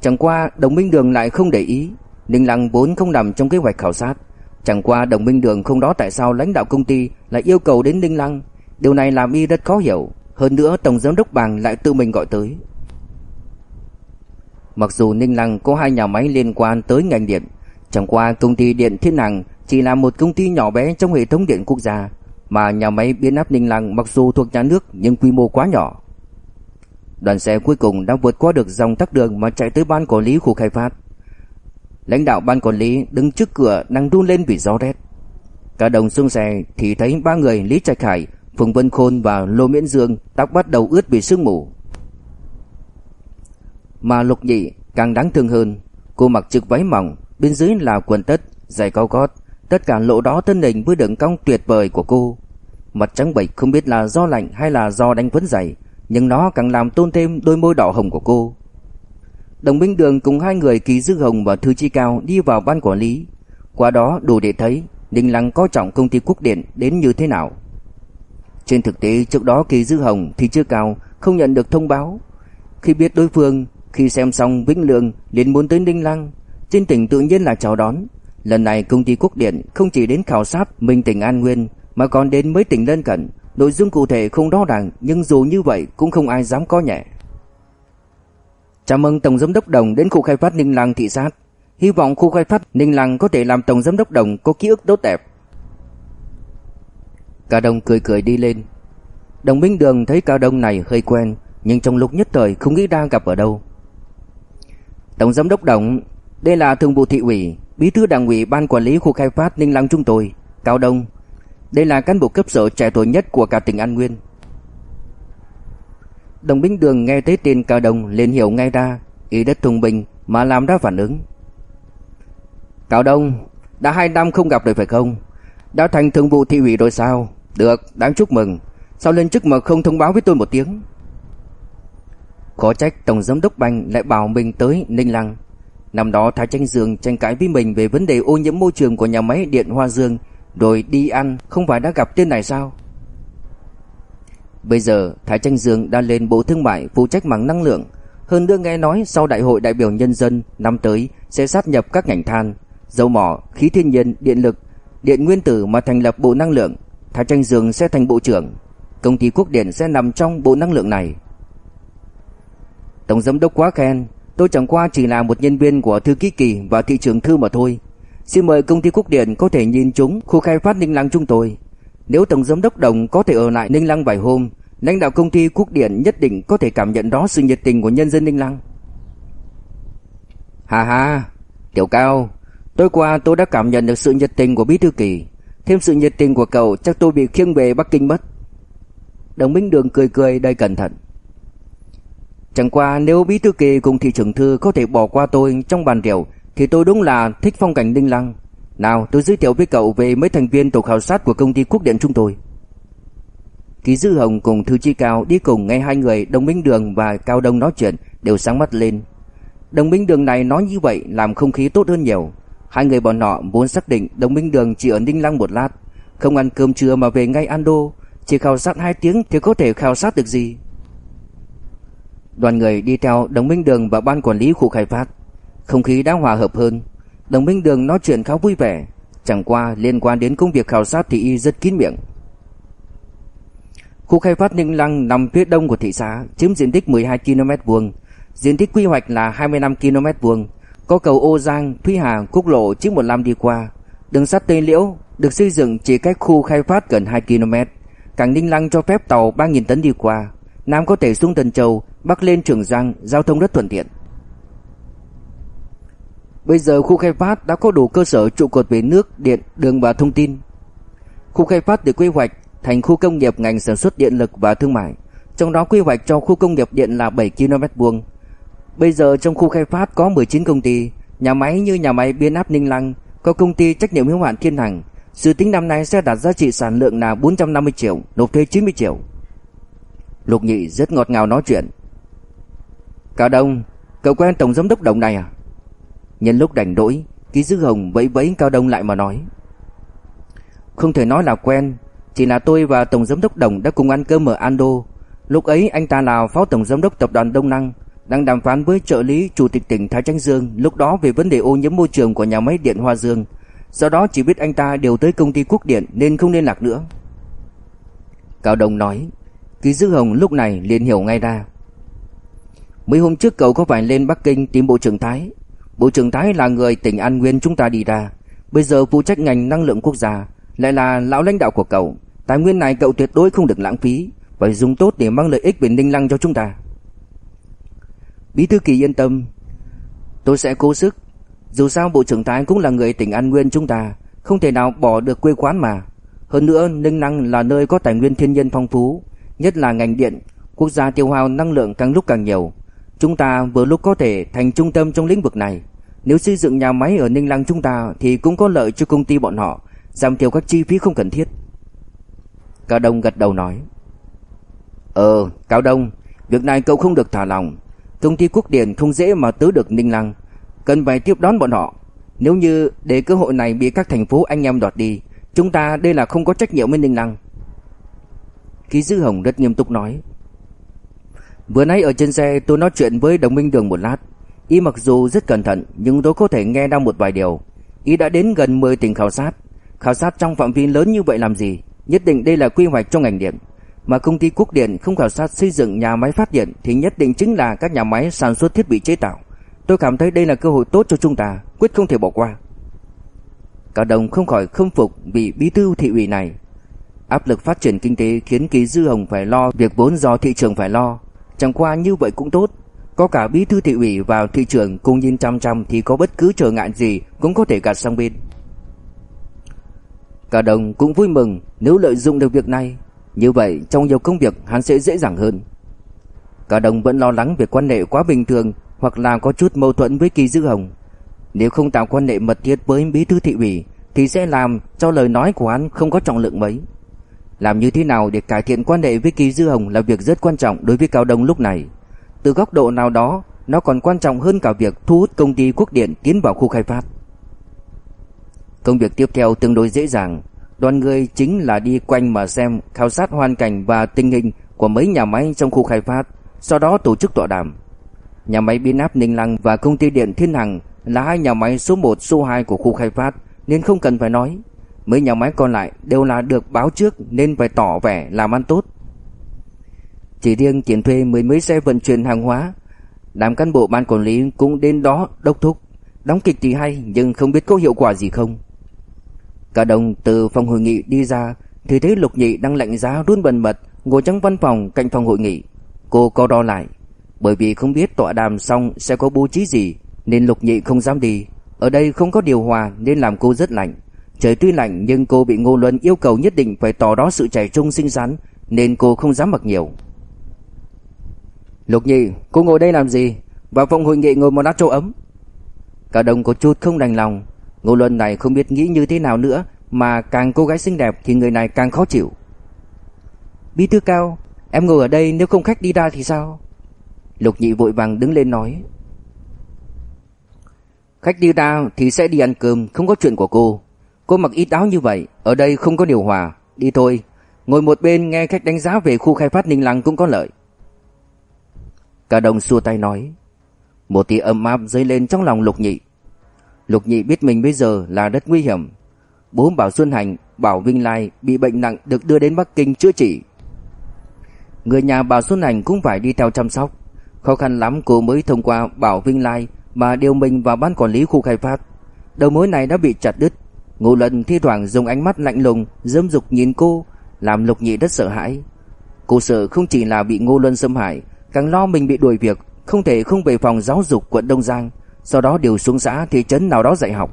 Chẳng qua Đồng Minh Đường lại không để ý, Ninh Lăng vốn không nằm trong kế hoạch khảo sát. Chẳng qua Đồng Minh Đường không đó tại sao lãnh đạo công ty lại yêu cầu đến Ninh Lăng, điều này làm y rất khó hiểu. Hơn nữa Tổng Giám đốc Bàng lại tự mình gọi tới. Mặc dù Ninh Lăng có hai nhà máy liên quan tới ngành điện, chẳng qua công ty điện Thiên Hằng chỉ là một công ty nhỏ bé trong hệ thống điện quốc gia, mà nhà máy biến áp Ninh Lăng mặc dù thuộc nhà nước nhưng quy mô quá nhỏ. Đoàn xe cuối cùng đã vượt qua được dòng tắc đường mà chạy tới ban quản lý khu khai phát. Lãnh đạo ban quản lý đứng trước cửa đang run lên vì gió rét. Cả đồng xuống xe thì thấy ba người Lý Trạch Khải, Phùng Vân Khôn và Lô Miễn Dương tóc bắt đầu ướt vì sương mù. Mà Lục Nhị càng đáng thương hơn, cô mặc chiếc váy mỏng, bên dưới là quần tất, giày cao gót, tất cả lộ đó thân hình với đường cong tuyệt vời của cô. Mặt trắng bệch không biết là do lạnh hay là do đánh vấn giày, nhưng nó càng làm tôn thêm đôi môi đỏ hồng của cô. Đồng Minh Đường cùng hai người Kỳ Dư Hồng và Thư Chi Cao đi vào ban quản lý. Qua đó đủ để thấy Ninh Lăng coi trọng công ty Quốc Điện đến như thế nào. Trên thực tế trước đó Kỳ Dư Hồng thì chưa cao không nhận được thông báo. Khi biết đối phương, khi xem xong Vĩnh Lương liền muốn tới Ninh Lăng, trên tỉnh tự nhiên là chào đón. Lần này công ty Quốc Điện không chỉ đến khảo sát Minh tỉnh An Nguyên mà còn đến mấy tỉnh lân cận. Nội dung cụ thể không rõ ràng nhưng dù như vậy cũng không ai dám có nhẹ. Chào mừng Tổng Giám đốc Đồng đến khu khai phát Ninh Lăng thị sát. Hy vọng khu khai phát Ninh Lăng có thể làm Tổng Giám đốc Đồng có ký ức tốt đẹp. Cao Đông cười cười đi lên. Đồng Minh Đường thấy Cao Đông này hơi quen, nhưng trong lúc nhất thời không nghĩ ra gặp ở đâu. Tổng Giám đốc Đồng, đây là Thường vụ thị ủy, bí thư đảng ủy ban quản lý khu khai phát Ninh Lăng chúng tôi, Cao Đông. Đây là cán bộ cấp sở trẻ tuổi nhất của cả tỉnh An Nguyên. Đồng Binh Đường nghe thấy tên Cao Đông liền hiểu ngay ra, ý đất thông minh mà làm ra phản ứng. Cao Đông, đã hai năm không gặp rồi phải không? Đã thành thường vụ thị ủy rồi sao? Được, đáng chúc mừng. Sao lên chức mà không thông báo với tôi một tiếng? Khó trách Tổng Giám đốc Banh lại bảo mình tới Ninh Lăng. Năm đó Thái Tranh Dương tranh cãi với mình về vấn đề ô nhiễm môi trường của nhà máy điện Hoa Dương, rồi đi ăn, không phải đã gặp tên này sao? Bây giờ Thái Tranh Dương đã lên Bộ Thương mại phụ trách mảng năng lượng, hơn nữa nghe nói sau đại hội đại biểu nhân dân năm tới sẽ sát nhập các ngành than, dầu mỏ, khí thiên nhiên, điện lực, điện nguyên tử mà thành lập Bộ Năng lượng, Thái Tranh Dương sẽ thành bộ trưởng, công ty Quốc Điện sẽ nằm trong Bộ Năng lượng này. Tổng giám đốc quá khen, tôi chẳng qua chỉ là một nhân viên của thư ký kỳ và thị trường thư mà thôi. Xin mời công ty Quốc Điện có thể nhìn chúng khu khai phát Ninh Lăng chúng tôi. Nếu tổng giám đốc Đồng có thể ở lại Ninh Lăng vài hôm, lãnh đạo công ty Quốc Điện nhất định có thể cảm nhận rõ sự nhiệt tình của nhân dân Ninh Lăng. Hà hà, Tiểu Cao, tối qua tôi đã cảm nhận được sự nhiệt tình của Bí thư Kỳ, thêm sự nhiệt tình của cậu chắc tôi bị khiêng về Bắc Kinh mất. Đồng Minh Đường cười cười đầy cẩn thận. Chẳng qua nếu Bí thư Kỳ cùng thị trưởng thư có thể bỏ qua tôi trong bàn rượu thì tôi đúng là thích phong cảnh Ninh Lăng. Nào, tôi giới thiệu với cậu về mấy thành viên tổ khảo sát của công ty Quốc Điện chúng tôi. Ký Dư Hồng cùng Thư Chi Cao đi cùng nghe hai người Đồng Minh Đường và Cao Đông nói chuyện đều sáng mắt lên. Đồng Minh Đường này nói như vậy làm không khí tốt hơn nhiều. Hai người bọn họ vốn xác định Đồng Minh Đường chỉ ở Ninh Lăng một lát, không ăn cơm trưa mà về ngay Ando, chỉ khảo sát hai tiếng thì có thể khảo sát được gì. Đoàn người đi theo Đồng Minh Đường và ban quản lý khu khai phát, không khí đã hòa hợp hơn. Đồng Minh Đường nói chuyện khá vui vẻ, chẳng qua liên quan đến công việc khảo sát thì y rất kín miệng. Khu khai phát Ninh Lăng nằm phía đông của thị xã, chiếm diện tích 12 km vuông, diện tích quy hoạch là 25 km vuông, có cầu Ô Giang, Thúy Hà, quốc lộ 915 đi qua, đường sắt Tây Liễu được xây dựng chỉ cách khu khai phát gần 2 km. Cảng Ninh Lăng cho phép tàu 3.000 tấn đi qua, Nam có thể xuống Tân Châu, Bắc lên Trường Giang, giao thông rất thuận tiện. Bây giờ khu khai phát đã có đủ cơ sở trụ cột về nước, điện, đường và thông tin. Khu khai phát được quy hoạch thành khu công nghiệp ngành sản xuất điện lực và thương mại, trong đó quy hoạch cho khu công nghiệp điện là 7 km vuông. Bây giờ trong khu khai phát có 19 công ty, nhà máy như nhà máy biến áp Ninh Lăng, có công ty trách nhiệm hữu hạn Thiên Hằng, dự tính năm nay sẽ đạt giá trị sản lượng là 450 triệu, nộp thuế 90 triệu. Lục Nhị rất ngọt ngào nói chuyện. Cao Đông, cậu quen tổng giám đốc Đồng này à? Nhân lúc đành đỗi, Ký Dư Hồng vẫy vẫy Cao Đông lại mà nói. Không thể nói là quen, chỉ là tôi và tổng giám đốc Đồng đã cùng ăn cơm ở Ando. Lúc ấy anh ta là phó tổng giám đốc tập đoàn Đông Năng, đang đàm phán với trợ lý chủ tịch tỉnh Thái Tranh Dương lúc đó về vấn đề ô nhiễm môi trường của nhà máy điện Hoa Dương. Sau đó chỉ biết anh ta điều tới công ty Quốc Điện nên không liên lạc nữa. Cao Đông nói, Ký Dư Hồng lúc này liền hiểu ngay ra. Mấy hôm trước cậu có phải lên Bắc Kinh tìm Bộ trưởng Thái? Bộ trưởng Thái là người tỉnh An Nguyên chúng ta đi ra, bây giờ phụ trách ngành năng lượng quốc gia, lại là lão lãnh đạo của cậu. Tài nguyên này cậu tuyệt đối không được lãng phí, phải dùng tốt để mang lợi ích về Ninh Lăng cho chúng ta. Bí thư kỳ yên tâm, tôi sẽ cố sức. Dù sao Bộ trưởng Thái cũng là người tỉnh An Nguyên chúng ta, không thể nào bỏ được quê quán mà. Hơn nữa, Ninh Lăng là nơi có tài nguyên thiên nhiên phong phú, nhất là ngành điện, quốc gia tiêu hao năng lượng càng lúc càng nhiều. Chúng ta vừa lúc có thể thành trung tâm trong lĩnh vực này. Nếu xây dựng nhà máy ở Ninh Lăng chúng ta thì cũng có lợi cho công ty bọn họ, giảm thiểu các chi phí không cần thiết. Cao Đông gật đầu nói. Ờ, Cao Đông, việc này cậu không được thả lòng. Công ty Quốc điện không dễ mà tới được Ninh Lăng, cần phải tiếp đón bọn họ. Nếu như để cơ hội này bị các thành phố anh em đoạt đi, chúng ta đây là không có trách nhiệm với Ninh Lăng. Ký Dư Hồng rất nghiêm túc nói. Vừa nãy ở trên xe tôi nói chuyện với đồng minh đường một lát. Y mặc dù rất cẩn thận nhưng tôi có thể nghe ra một vài điều. Y đã đến gần 10 tỉnh khảo sát. Khảo sát trong phạm vi lớn như vậy làm gì? Nhất định đây là quy hoạch trong ngành điện. Mà công ty Quốc Điện không khảo sát xây dựng nhà máy phát điện thì nhất định chính là các nhà máy sản xuất thiết bị chế tạo. Tôi cảm thấy đây là cơ hội tốt cho chúng ta, quyết không thể bỏ qua. Cả đồng không khỏi khâm phục vị bí thư thị ủy này. Áp lực phát triển kinh tế khiến ký Dư Hồng phải lo việc vốn do thị trường phải lo. Chẳng qua như vậy cũng tốt. Có cả bí thư thị ủy vào thị trường cùng nhìn chăm chăm thì có bất cứ trở ngại gì cũng có thể gạt sang bên. Cả đồng cũng vui mừng nếu lợi dụng được việc này. Như vậy, trong nhiều công việc, hắn sẽ dễ dàng hơn. Cả đồng vẫn lo lắng về quan hệ quá bình thường hoặc là có chút mâu thuẫn với Kỳ Dư Hồng. Nếu không tạo quan hệ mật thiết với bí thư thị ủy, thì sẽ làm cho lời nói của hắn không có trọng lượng mấy. Làm như thế nào để cải thiện quan hệ với Kỳ Dư Hồng là việc rất quan trọng đối với Cao Đông lúc này. Từ góc độ nào đó, nó còn quan trọng hơn cả việc thu hút công ty Quốc Điện tiến vào khu khai phát. Công việc tiếp theo tương đối dễ dàng, đoàn người chính là đi quanh mà xem, khảo sát hoàn cảnh và tình hình của mấy nhà máy trong khu khai phát, sau đó tổ chức tọa đàm. Nhà máy biến áp Ninh Lăng và công ty điện Thiên Hằng là hai nhà máy số 1 số 2 của khu khai phát nên không cần phải nói. Mấy nhà máy còn lại đều là được báo trước nên phải tỏ vẻ làm ăn tốt. Chỉ riêng tiền thuê mười mấy xe vận chuyển hàng hóa, đám cán bộ ban quản lý cũng đến đó đốc thúc. Đóng kịch thì hay nhưng không biết có hiệu quả gì không. Cả đồng từ phòng hội nghị đi ra thì thấy Lục Nhị đang lạnh giá run bần bật ngồi trong văn phòng cạnh phòng hội nghị. Cô co đo lại, bởi vì không biết tọa đàm xong sẽ có bố trí gì nên Lục Nhị không dám đi. Ở đây không có điều hòa nên làm cô rất lạnh. Trời tuy lạnh nhưng cô bị Ngô Luân yêu cầu nhất định phải tỏ đó sự trẻ trung xinh xắn nên cô không dám mặc nhiều. Lục Nhị, cô ngồi đây làm gì? Vào phòng hội nghị ngồi một lát chỗ ấm. Cả đồng có chút không đành lòng. Ngô Luân này không biết nghĩ như thế nào nữa mà càng cô gái xinh đẹp thì người này càng khó chịu. Bí thư cao, em ngồi ở đây nếu không khách đi ra thì sao? Lục Nhị vội vàng đứng lên nói. Khách đi ra thì sẽ đi ăn cơm, không có chuyện của cô. Cô mặc ít áo như vậy, ở đây không có điều hòa, đi thôi. Ngồi một bên nghe khách đánh giá về khu khai phát Ninh Lăng cũng có lợi. Cả đồng xua tay nói. Một tia ấm áp dấy lên trong lòng Lục Nhị. Lục Nhị biết mình bây giờ là rất nguy hiểm. Bố Bảo Xuân Hành, Bảo Vinh Lai bị bệnh nặng được đưa đến Bắc Kinh chữa trị. Người nhà Bảo Xuân Hành cũng phải đi theo chăm sóc. Khó khăn lắm cô mới thông qua Bảo Vinh Lai mà điều mình vào ban quản lý khu khai phát. Đầu mối này đã bị chặt đứt. Ngô Lân thi thoảng dùng ánh mắt lạnh lùng, dâm dục nhìn cô, làm Lục Nhị rất sợ hãi. Cô sợ không chỉ là bị Ngô Lân xâm hại, càng lo mình bị đuổi việc, không thể không về phòng giáo dục quận Đông Giang, sau đó điều xuống xã thị trấn nào đó dạy học.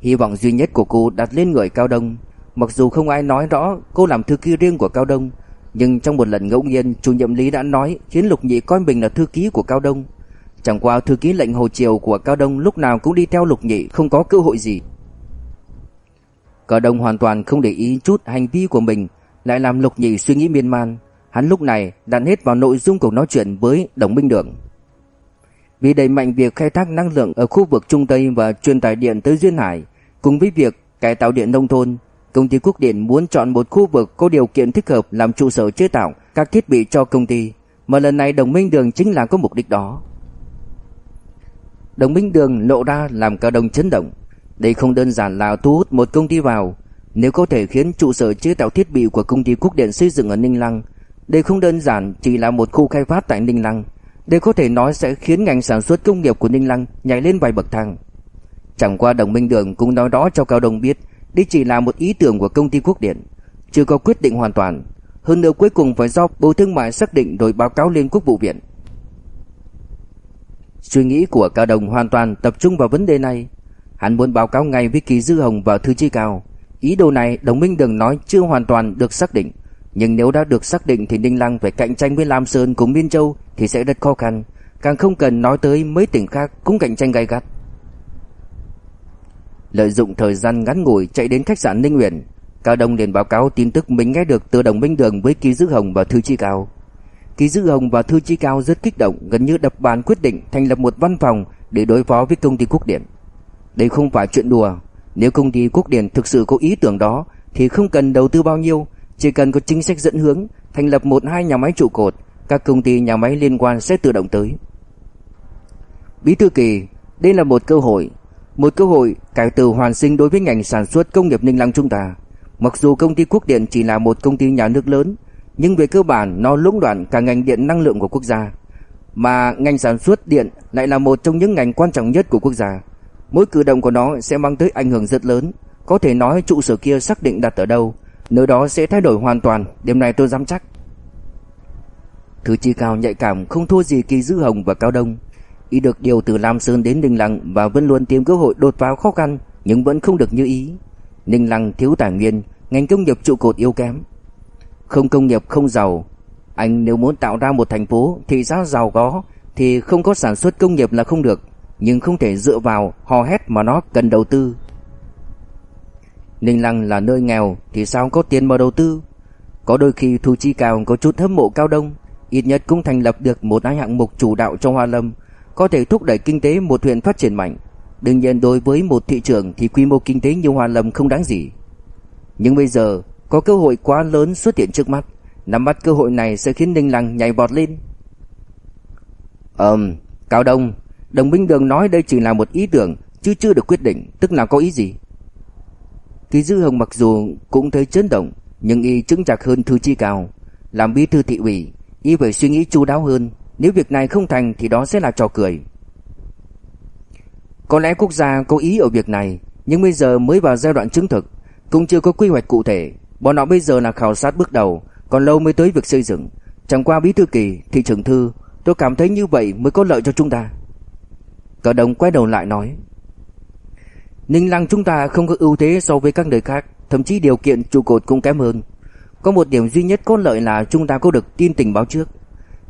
Hy vọng duy nhất của cô đặt lên người Cao Đông, mặc dù không ai nói rõ cô làm thư ký riêng của Cao Đông, nhưng trong một lần ngẫu nhiên, chủ nhiệm Lý đã nói khiến Lục Nhị coi mình là thư ký của Cao Đông. Chẳng qua thư ký lệnh Hồ Triều của Cao Đông lúc nào cũng đi theo Lục Nhị không có cơ hội gì cờ đồng hoàn toàn không để ý chút hành vi của mình lại làm Lục Nhị suy nghĩ miên man. Hắn lúc này đặt hết vào nội dung cuộc nói chuyện với Đồng Minh Đường. Vì đẩy mạnh việc khai thác năng lượng ở khu vực Trung Tây và truyền tải điện tới Duyên Hải, cùng với việc cải tạo điện nông thôn, công ty Quốc Điện muốn chọn một khu vực có điều kiện thích hợp làm trụ sở chế tạo các thiết bị cho công ty, mà lần này Đồng Minh Đường chính là có mục đích đó. Đồng Minh Đường lộ ra làm cả đồng chấn động. Đây không đơn giản là thu hút một công ty vào, nếu có thể khiến trụ sở chế tạo thiết bị của công ty Quốc Điện xây dựng ở Ninh Lăng, đây không đơn giản chỉ là một khu khai phát tại Ninh Lăng, đây có thể nói sẽ khiến ngành sản xuất công nghiệp của Ninh Lăng nhảy lên vài bậc thang. Chẳng qua Đồng Minh Đường cũng nói đó cho Cao Đông biết, đây chỉ là một ý tưởng của công ty Quốc Điện, chưa có quyết định hoàn toàn. Hơn nữa cuối cùng phải do Bộ Thương mại xác định rồi báo cáo lên Quốc vụ viện. Suy nghĩ của Cao Đồng hoàn toàn tập trung vào vấn đề này. Hắn muốn báo cáo ngay với Kỳ Dư Hồng và Thư Chi Cao. Ý đồ này Đồng Minh Đường nói chưa hoàn toàn được xác định. Nhưng nếu đã được xác định thì Ninh Lăng phải cạnh tranh với Lam Sơn cùng Biên Châu thì sẽ rất khó khăn. Càng không cần nói tới mấy tỉnh khác cũng cạnh tranh gay gắt. Lợi dụng thời gian ngắn ngủi chạy đến khách sạn Ninh Uyển, Cao Đông liền báo cáo tin tức mình nghe được từ Đồng Minh Đường với Kỳ Dư Hồng và Thư Chi Cao. Kỳ Dư Hồng và Thư Chi Cao rất kích động, gần như đập bàn quyết định thành lập một văn phòng để đối phó với công ty Quốc Điện. Đây không phải chuyện đùa, nếu công ty Quốc Điện thực sự có ý tưởng đó thì không cần đầu tư bao nhiêu, chỉ cần có chính sách dẫn hướng, thành lập một hai nhà máy trụ cột, các công ty nhà máy liên quan sẽ tự động tới. Bí thư Kỳ, đây là một cơ hội, một cơ hội cải từ hoàn sinh đối với ngành sản xuất công nghiệp Ninh Lăng chúng ta. Mặc dù công ty Quốc Điện chỉ là một công ty nhà nước lớn, nhưng về cơ bản nó lũng đoạn cả ngành điện năng lượng của quốc gia. Mà ngành sản xuất điện lại là một trong những ngành quan trọng nhất của quốc gia. Mỗi cử động của nó sẽ mang tới ảnh hưởng rất lớn, có thể nói trụ sở kia xác định đặt ở đâu, nơi đó sẽ thay đổi hoàn toàn, điểm này tôi dám chắc. Thứ chi cao nhạy cảm không thua gì Kỳ Dư Hồng và Cao Đông. Ý được điều từ Lam Sơn đến Ninh Lăng và vẫn luôn tìm cơ hội đột phá khó khăn nhưng vẫn không được như ý. Ninh Lăng thiếu tài nguyên, ngành công nghiệp trụ cột yếu kém, không công nghiệp không giàu. Anh nếu muốn tạo ra một thành phố thị xã giàu có thì không có sản xuất công nghiệp là không được, nhưng không thể dựa vào hò hét mà nó cần đầu tư. Ninh Lăng là nơi nghèo thì sao có tiền mà đầu tư? Có đôi khi Thu Chi Cao có chút hâm mộ Cao Đông, ít nhất cũng thành lập được một hai hạng mục chủ đạo trong Hoa Lâm, có thể thúc đẩy kinh tế một huyện phát triển mạnh. Đương nhiên đối với một thị trường thì quy mô kinh tế như Hoa Lâm không đáng gì. Nhưng bây giờ có cơ hội quá lớn xuất hiện trước mắt, nắm bắt cơ hội này sẽ khiến Ninh Lăng nhảy vọt lên. Ừm, Cao Đông, Đồng Minh Đường nói đây chỉ là một ý tưởng, chứ chưa được quyết định, tức là có ý gì? Kỳ Dư Hồng mặc dù cũng thấy chấn động, nhưng y chứng chặt hơn Thư Chi Cao, làm bí thư thị ủy, y phải suy nghĩ chu đáo hơn, nếu việc này không thành thì đó sẽ là trò cười. Có lẽ quốc gia có ý ở việc này, nhưng bây giờ mới vào giai đoạn chứng thực, cũng chưa có quy hoạch cụ thể, Bọn họ bây giờ là khảo sát bước đầu, còn lâu mới tới việc xây dựng. Chẳng qua bí thư kỳ, thị trưởng thư, tôi cảm thấy như vậy mới có lợi cho chúng ta cả đồng quay đầu lại nói. Ninh Lăng chúng ta không có ưu thế so với các nơi khác, thậm chí điều kiện trụ cột cũng kém hơn. Có một điểm duy nhất có lợi là chúng ta có được tin tình báo trước.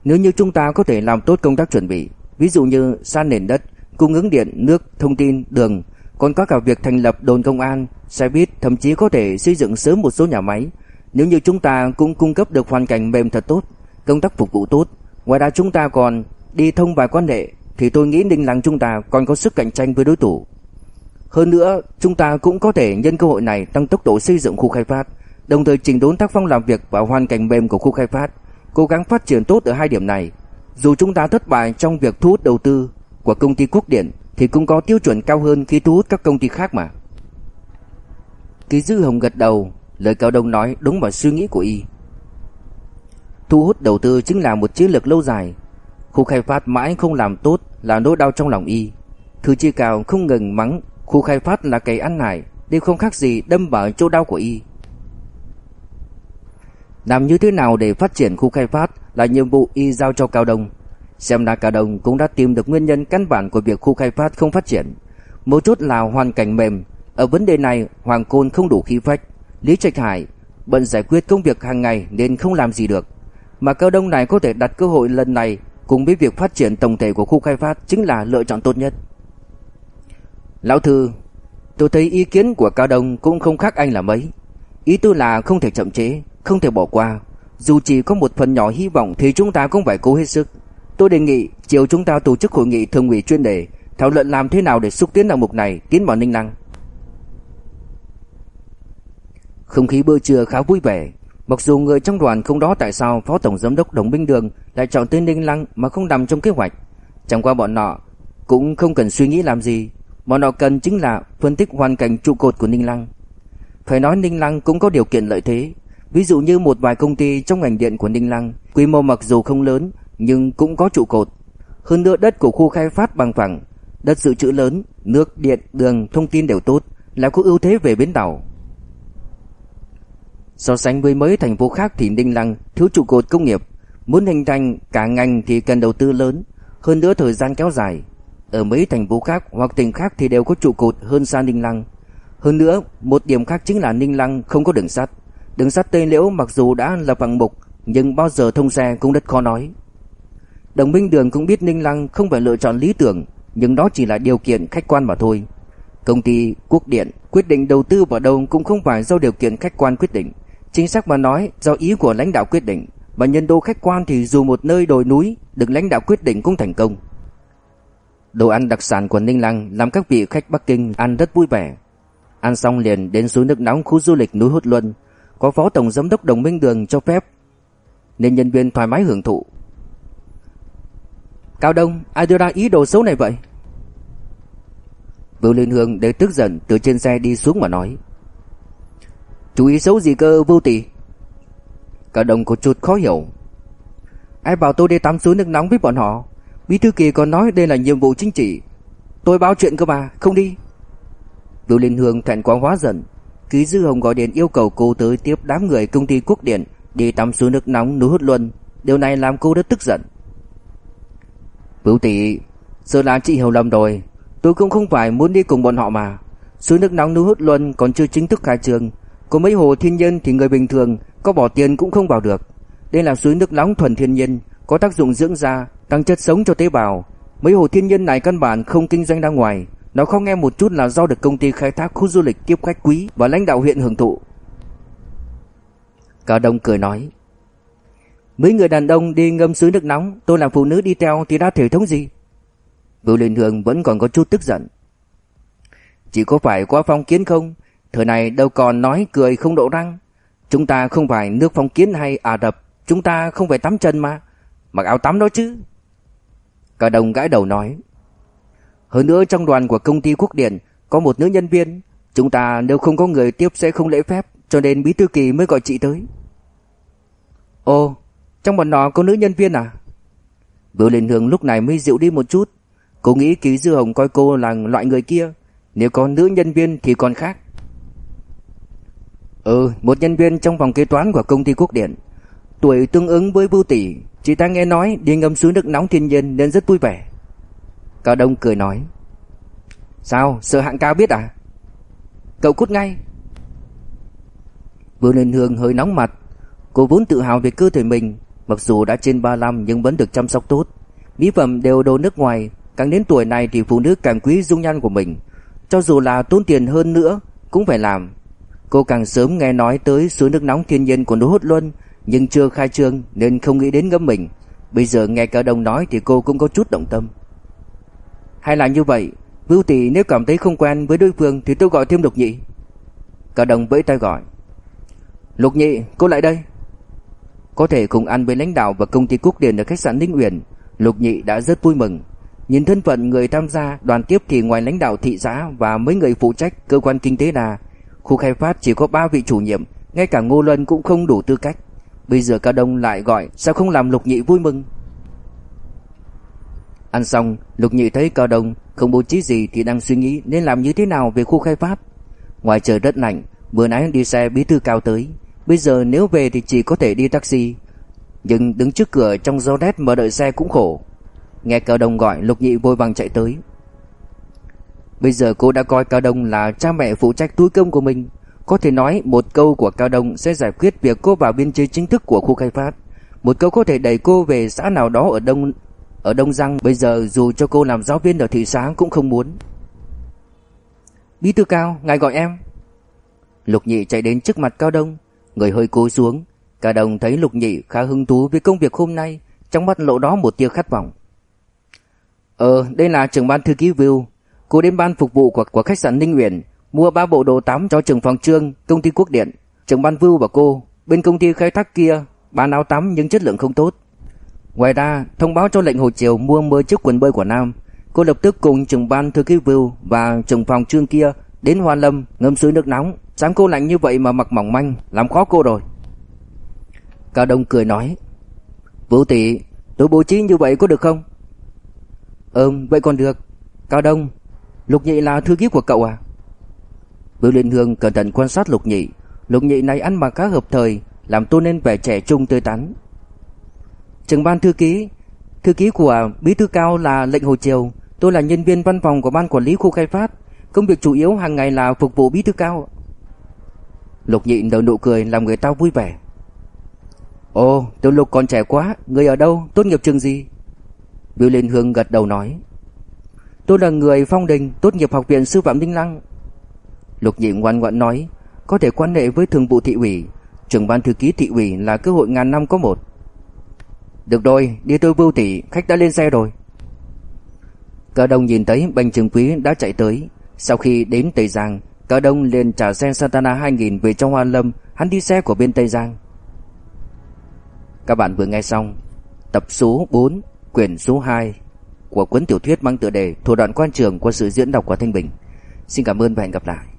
Nếu như chúng ta có thể làm tốt công tác chuẩn bị, ví dụ như san nền đất, cung ứng điện, nước, thông tin, đường, còn có cả việc thành lập đồn công an, xe buýt, thậm chí có thể xây dựng sớm một số nhà máy. Nếu như chúng ta cũng cung cấp được hoàn cảnh mềm thật tốt, công tác phục vụ tốt, ngoài ra chúng ta còn đi thông vài quan hệ, thì tôi nghĩ Ninh Lăng chúng ta còn có sức cạnh tranh với đối thủ. Hơn nữa, chúng ta cũng có thể nhân cơ hội này tăng tốc độ xây dựng khu khai phát, đồng thời chỉnh đốn tác phong làm việc và hoàn cảnh mềm của khu khai phát, cố gắng phát triển tốt ở hai điểm này. Dù chúng ta thất bại trong việc thu hút đầu tư của công ty Quốc Điện thì cũng có tiêu chuẩn cao hơn khi thu hút các công ty khác mà. ký Dư Hồng gật đầu, lời Cao Đông nói đúng vào suy nghĩ của y. Thu hút đầu tư chính là một chiến lược lâu dài. Khu khai phát mãi không làm tốt là nỗi đau trong lòng y. Thư Chi Cao không ngừng mắng khu khai phát là cây ăn nải, đều không khác gì đâm vào chỗ đau của y. Làm như thế nào để phát triển khu khai phát là nhiệm vụ y giao cho Cao Đông. Xem ra Cao Đông cũng đã tìm được nguyên nhân căn bản của việc khu khai phát không phát triển. Một chút là hoàn cảnh mềm ở vấn đề này Hoàng Côn không đủ khí phách Lý Trạch Hải bận giải quyết công việc hàng ngày Nên không làm gì được Mà cao đông này có thể đặt cơ hội lần này cùng với việc phát triển tổng thể của khu khai phát chính là lựa chọn tốt nhất. Lão Thư, tôi thấy ý kiến của Cao Đông cũng không khác anh là mấy. Ý tôi là không thể chậm chế, không thể bỏ qua. Dù chỉ có một phần nhỏ hy vọng thì chúng ta cũng phải cố hết sức. Tôi đề nghị chiều chúng ta tổ chức hội nghị thường ủy chuyên đề, thảo luận làm thế nào để xúc tiến hạng mục này tiến vào Ninh Lăng. Không khí bữa trưa khá vui vẻ, mặc dù người trong đoàn không đó tại sao Phó Tổng Giám đốc Đồng Minh Đường lại chọn tên Ninh Lăng mà không nằm trong kế hoạch. Chẳng qua bọn nọ cũng không cần suy nghĩ làm gì, bọn nọ cần chính là phân tích hoàn cảnh trụ cột của Ninh Lăng. Phải nói Ninh Lăng cũng có điều kiện lợi thế, ví dụ như một vài công ty trong ngành điện của Ninh Lăng, quy mô mặc dù không lớn nhưng cũng có trụ cột. Hơn nữa đất của khu khai phát bằng phẳng, đất dự trữ lớn, nước, điện, đường, thông tin đều tốt, là có ưu thế về bến tàu. So sánh với mấy thành phố khác thì Ninh Lăng thiếu trụ cột công nghiệp, muốn hình thành cả ngành thì cần đầu tư lớn, hơn nữa thời gian kéo dài. Ở mấy thành phố khác hoặc tỉnh khác thì đều có trụ cột hơn xa Ninh Lăng. Hơn nữa, một điểm khác chính là Ninh Lăng không có đường sắt. Đường sắt Tây Liễu mặc dù đã là bằng mục, nhưng bao giờ thông xe cũng rất khó nói. Đồng Minh Đường cũng biết Ninh Lăng không phải lựa chọn lý tưởng, nhưng đó chỉ là điều kiện khách quan mà thôi. Công ty Quốc Điện quyết định đầu tư vào đâu cũng không phải do điều kiện khách quan quyết định, chính xác mà nói do ý của lãnh đạo quyết định, và nhân đô khách quan thì dù một nơi đồi núi được lãnh đạo quyết định cũng thành công. Đồ ăn đặc sản của Ninh Lăng làm các vị khách Bắc Kinh ăn rất vui vẻ. Ăn xong liền đến suối nước nóng khu du lịch núi Hốt Luân, có phó tổng giám đốc Đồng Minh Đường cho phép nên nhân viên thoải mái hưởng thụ. Cao Đông, ai đưa ra ý đồ xấu này vậy? Vưu Liên Hương đầy tức giận từ trên xe đi xuống mà nói. Chú ý xấu gì cơ vô tỷ? cả đồng có chút khó hiểu. Ai bảo tôi đi tắm suối nước nóng với bọn họ? Bí thư kỳ còn nói đây là nhiệm vụ chính trị. Tôi báo chuyện cơ mà, không đi. Vũ Liên Hương thẹn quá hóa giận. Ký Dư Hồng gọi điện yêu cầu cô tới tiếp đám người công ty quốc điện đi tắm suối nước nóng núi Hút Luân. Điều này làm cô rất tức giận. Vũ tỷ, giờ là chị hiểu lầm rồi. Tôi cũng không phải muốn đi cùng bọn họ mà. Suối nước nóng núi hút luân còn chưa chính thức khai trương. Có mấy hồ thiên nhiên thì người bình thường có bỏ tiền cũng không vào được. Đây là suối nước nóng thuần thiên nhiên, có tác dụng dưỡng da, tăng chất sống cho tế bào. Mấy hồ thiên nhiên này căn bản không kinh doanh ra ngoài. Nó không nghe một chút là do được công ty khai thác khu du lịch tiếp khách quý và lãnh đạo huyện hưởng thụ. Cao Đông cười nói. Mấy người đàn ông đi ngâm suối nước nóng, tôi làm phụ nữ đi theo thì đã thể thống gì? Vưu Liên Hương vẫn còn có chút tức giận. Chỉ có phải quá phong kiến không? Thời này đâu còn nói cười không độ răng. Chúng ta không phải nước phong kiến hay Ả Rập, chúng ta không phải tắm chân mà. Mặc áo tắm đó chứ. Cả đồng gãi đầu nói. Hơn nữa trong đoàn của công ty Quốc Điện có một nữ nhân viên. Chúng ta nếu không có người tiếp sẽ không lễ phép, cho nên Bí Thư Kỳ mới gọi chị tới. Ồ, trong bọn nó có nữ nhân viên à? Vưu Liên Hương lúc này mới dịu đi một chút. Cô nghĩ Ký Dư Hồng coi cô là loại người kia. Nếu có nữ nhân viên thì còn khác. Ừ, một nhân viên trong phòng kế toán của công ty Quốc Điện. Tuổi tương ứng với bưu Tỷ. Chị ta nghe nói đi ngâm suối nước nóng thiên nhiên nên rất vui vẻ. Cao Đông cười nói. Sao, sợ hạng cao biết à? Cậu cút ngay. vừa Liên Hương hơi nóng mặt. Cô vốn tự hào về cơ thể mình Mặc dù đã trên 35 nhưng vẫn được chăm sóc tốt Mỹ phẩm đều đồ nước ngoài Càng đến tuổi này thì phụ nữ càng quý dung nhan của mình Cho dù là tốn tiền hơn nữa Cũng phải làm Cô càng sớm nghe nói tới suối nước nóng thiên nhiên của núi Hốt Luân Nhưng chưa khai trương nên không nghĩ đến ngâm mình. Bây giờ nghe cả đồng nói thì cô cũng có chút động tâm. Hay là như vậy Vưu tỷ nếu cảm thấy không quen với đối phương Thì tôi gọi thêm Lục Nhị. Cả đồng vẫy tay gọi. Lục Nhị cô lại đây. Có thể cùng ăn với lãnh đạo và công ty Quốc Điền ở khách sạn Ninh Uyển, Lục Nhị đã rất vui mừng. Nhìn thân phận người tham gia đoàn tiếp thì ngoài lãnh đạo thị xã và mấy người phụ trách cơ quan kinh tế là khu khai phát chỉ có 3 vị chủ nhiệm, ngay cả Ngô Luân cũng không đủ tư cách. Bây giờ Cao Đông lại gọi, sao không làm Lục Nhị vui mừng? Ăn xong, Lục Nhị thấy Cao Đông không bố trí gì thì đang suy nghĩ nên làm như thế nào về khu khai phát. Ngoài trời rất lạnh, vừa nãy đi xe bí thư cao tới, Bây giờ nếu về thì chỉ có thể đi taxi Nhưng đứng trước cửa trong gió rét mà đợi xe cũng khổ Nghe Cao Đông gọi Lục Nhị vội vàng chạy tới Bây giờ cô đã coi Cao Đông là cha mẹ phụ trách túi cơm của mình. Có thể nói một câu của Cao Đông sẽ giải quyết việc cô vào biên chế chính thức của khu khai phát. Một câu có thể đẩy cô về xã nào đó ở Đông Ở Đông Giang. Bây giờ dù cho cô làm giáo viên ở thị xã cũng không muốn. Bí thư cao, ngài gọi em. Lục nhị chạy đến trước mặt Cao Đông. Người hơi cúi xuống. Cao Đông thấy Lục nhị khá hứng thú với công việc hôm nay Trong mắt lộ đó một tia khát vọng. Ờ, đây là trưởng ban thư ký View Cô đến ban phục vụ của, của khách sạn Ninh Uyển Mua ba bộ đồ tắm cho trưởng phòng trương Công ty Quốc Điện Trưởng ban vưu và cô. Bên công ty khai thác kia Bán áo tắm nhưng chất lượng không tốt. Ngoài ra thông báo cho lệnh Hồ Triều mua 10 chiếc quần bơi của Nam. Cô lập tức cùng trưởng ban thư ký vưu Và trưởng phòng trương kia Đến Hoa Lâm ngâm suối nước nóng. Sáng cô lạnh như vậy mà mặc mỏng manh Làm khó cô rồi. Cao Đông cười nói Vũ tỷ tôi bố trí như vậy có được không? Ừm vậy còn được. Cao Đông Lục Nhị là thư ký của cậu à? Vương Liên Hương cẩn thận quan sát Lục Nhị. Lục Nhị này ăn mặc khá hợp thời Làm tôn nên vẻ trẻ trung tươi tắn. Trưởng ban thư ký Thư ký của Bí thư Cao là lệnh Hồ Triều. Tôi là nhân viên văn phòng của ban quản lý khu khai phát. Công việc chủ yếu hàng ngày là phục vụ Bí thư Cao. Lục Nhị nở nụ cười làm người ta vui vẻ. Ồ, Tiểu Lục còn trẻ quá, người ở đâu, tốt nghiệp trường gì? Biểu Liên Hương gật đầu nói. Tôi là người phong đình, tốt nghiệp học viện sư phạm Ninh Lăng. Lục Nhị ngoan ngoãn nói Có thể quan hệ với thường vụ thị ủy. Trưởng ban thư ký thị ủy là cơ hội ngàn năm có một. Được rồi, đi tôi vưu tỷ, khách đã lên xe rồi. Cả đông nhìn thấy bành trường quý đã chạy tới. Sau khi đến Tây Giang Cả đông liền trả xe Santana 2000 về trong Hoa Lâm. Hắn đi xe của bên Tây Giang. Các bạn vừa nghe xong Tập số 4 Quyển số 2 của cuốn tiểu thuyết mang tựa đề Thủ đoạn quan trường qua sự diễn đọc của Thanh Bình. Xin cảm ơn và hẹn gặp lại.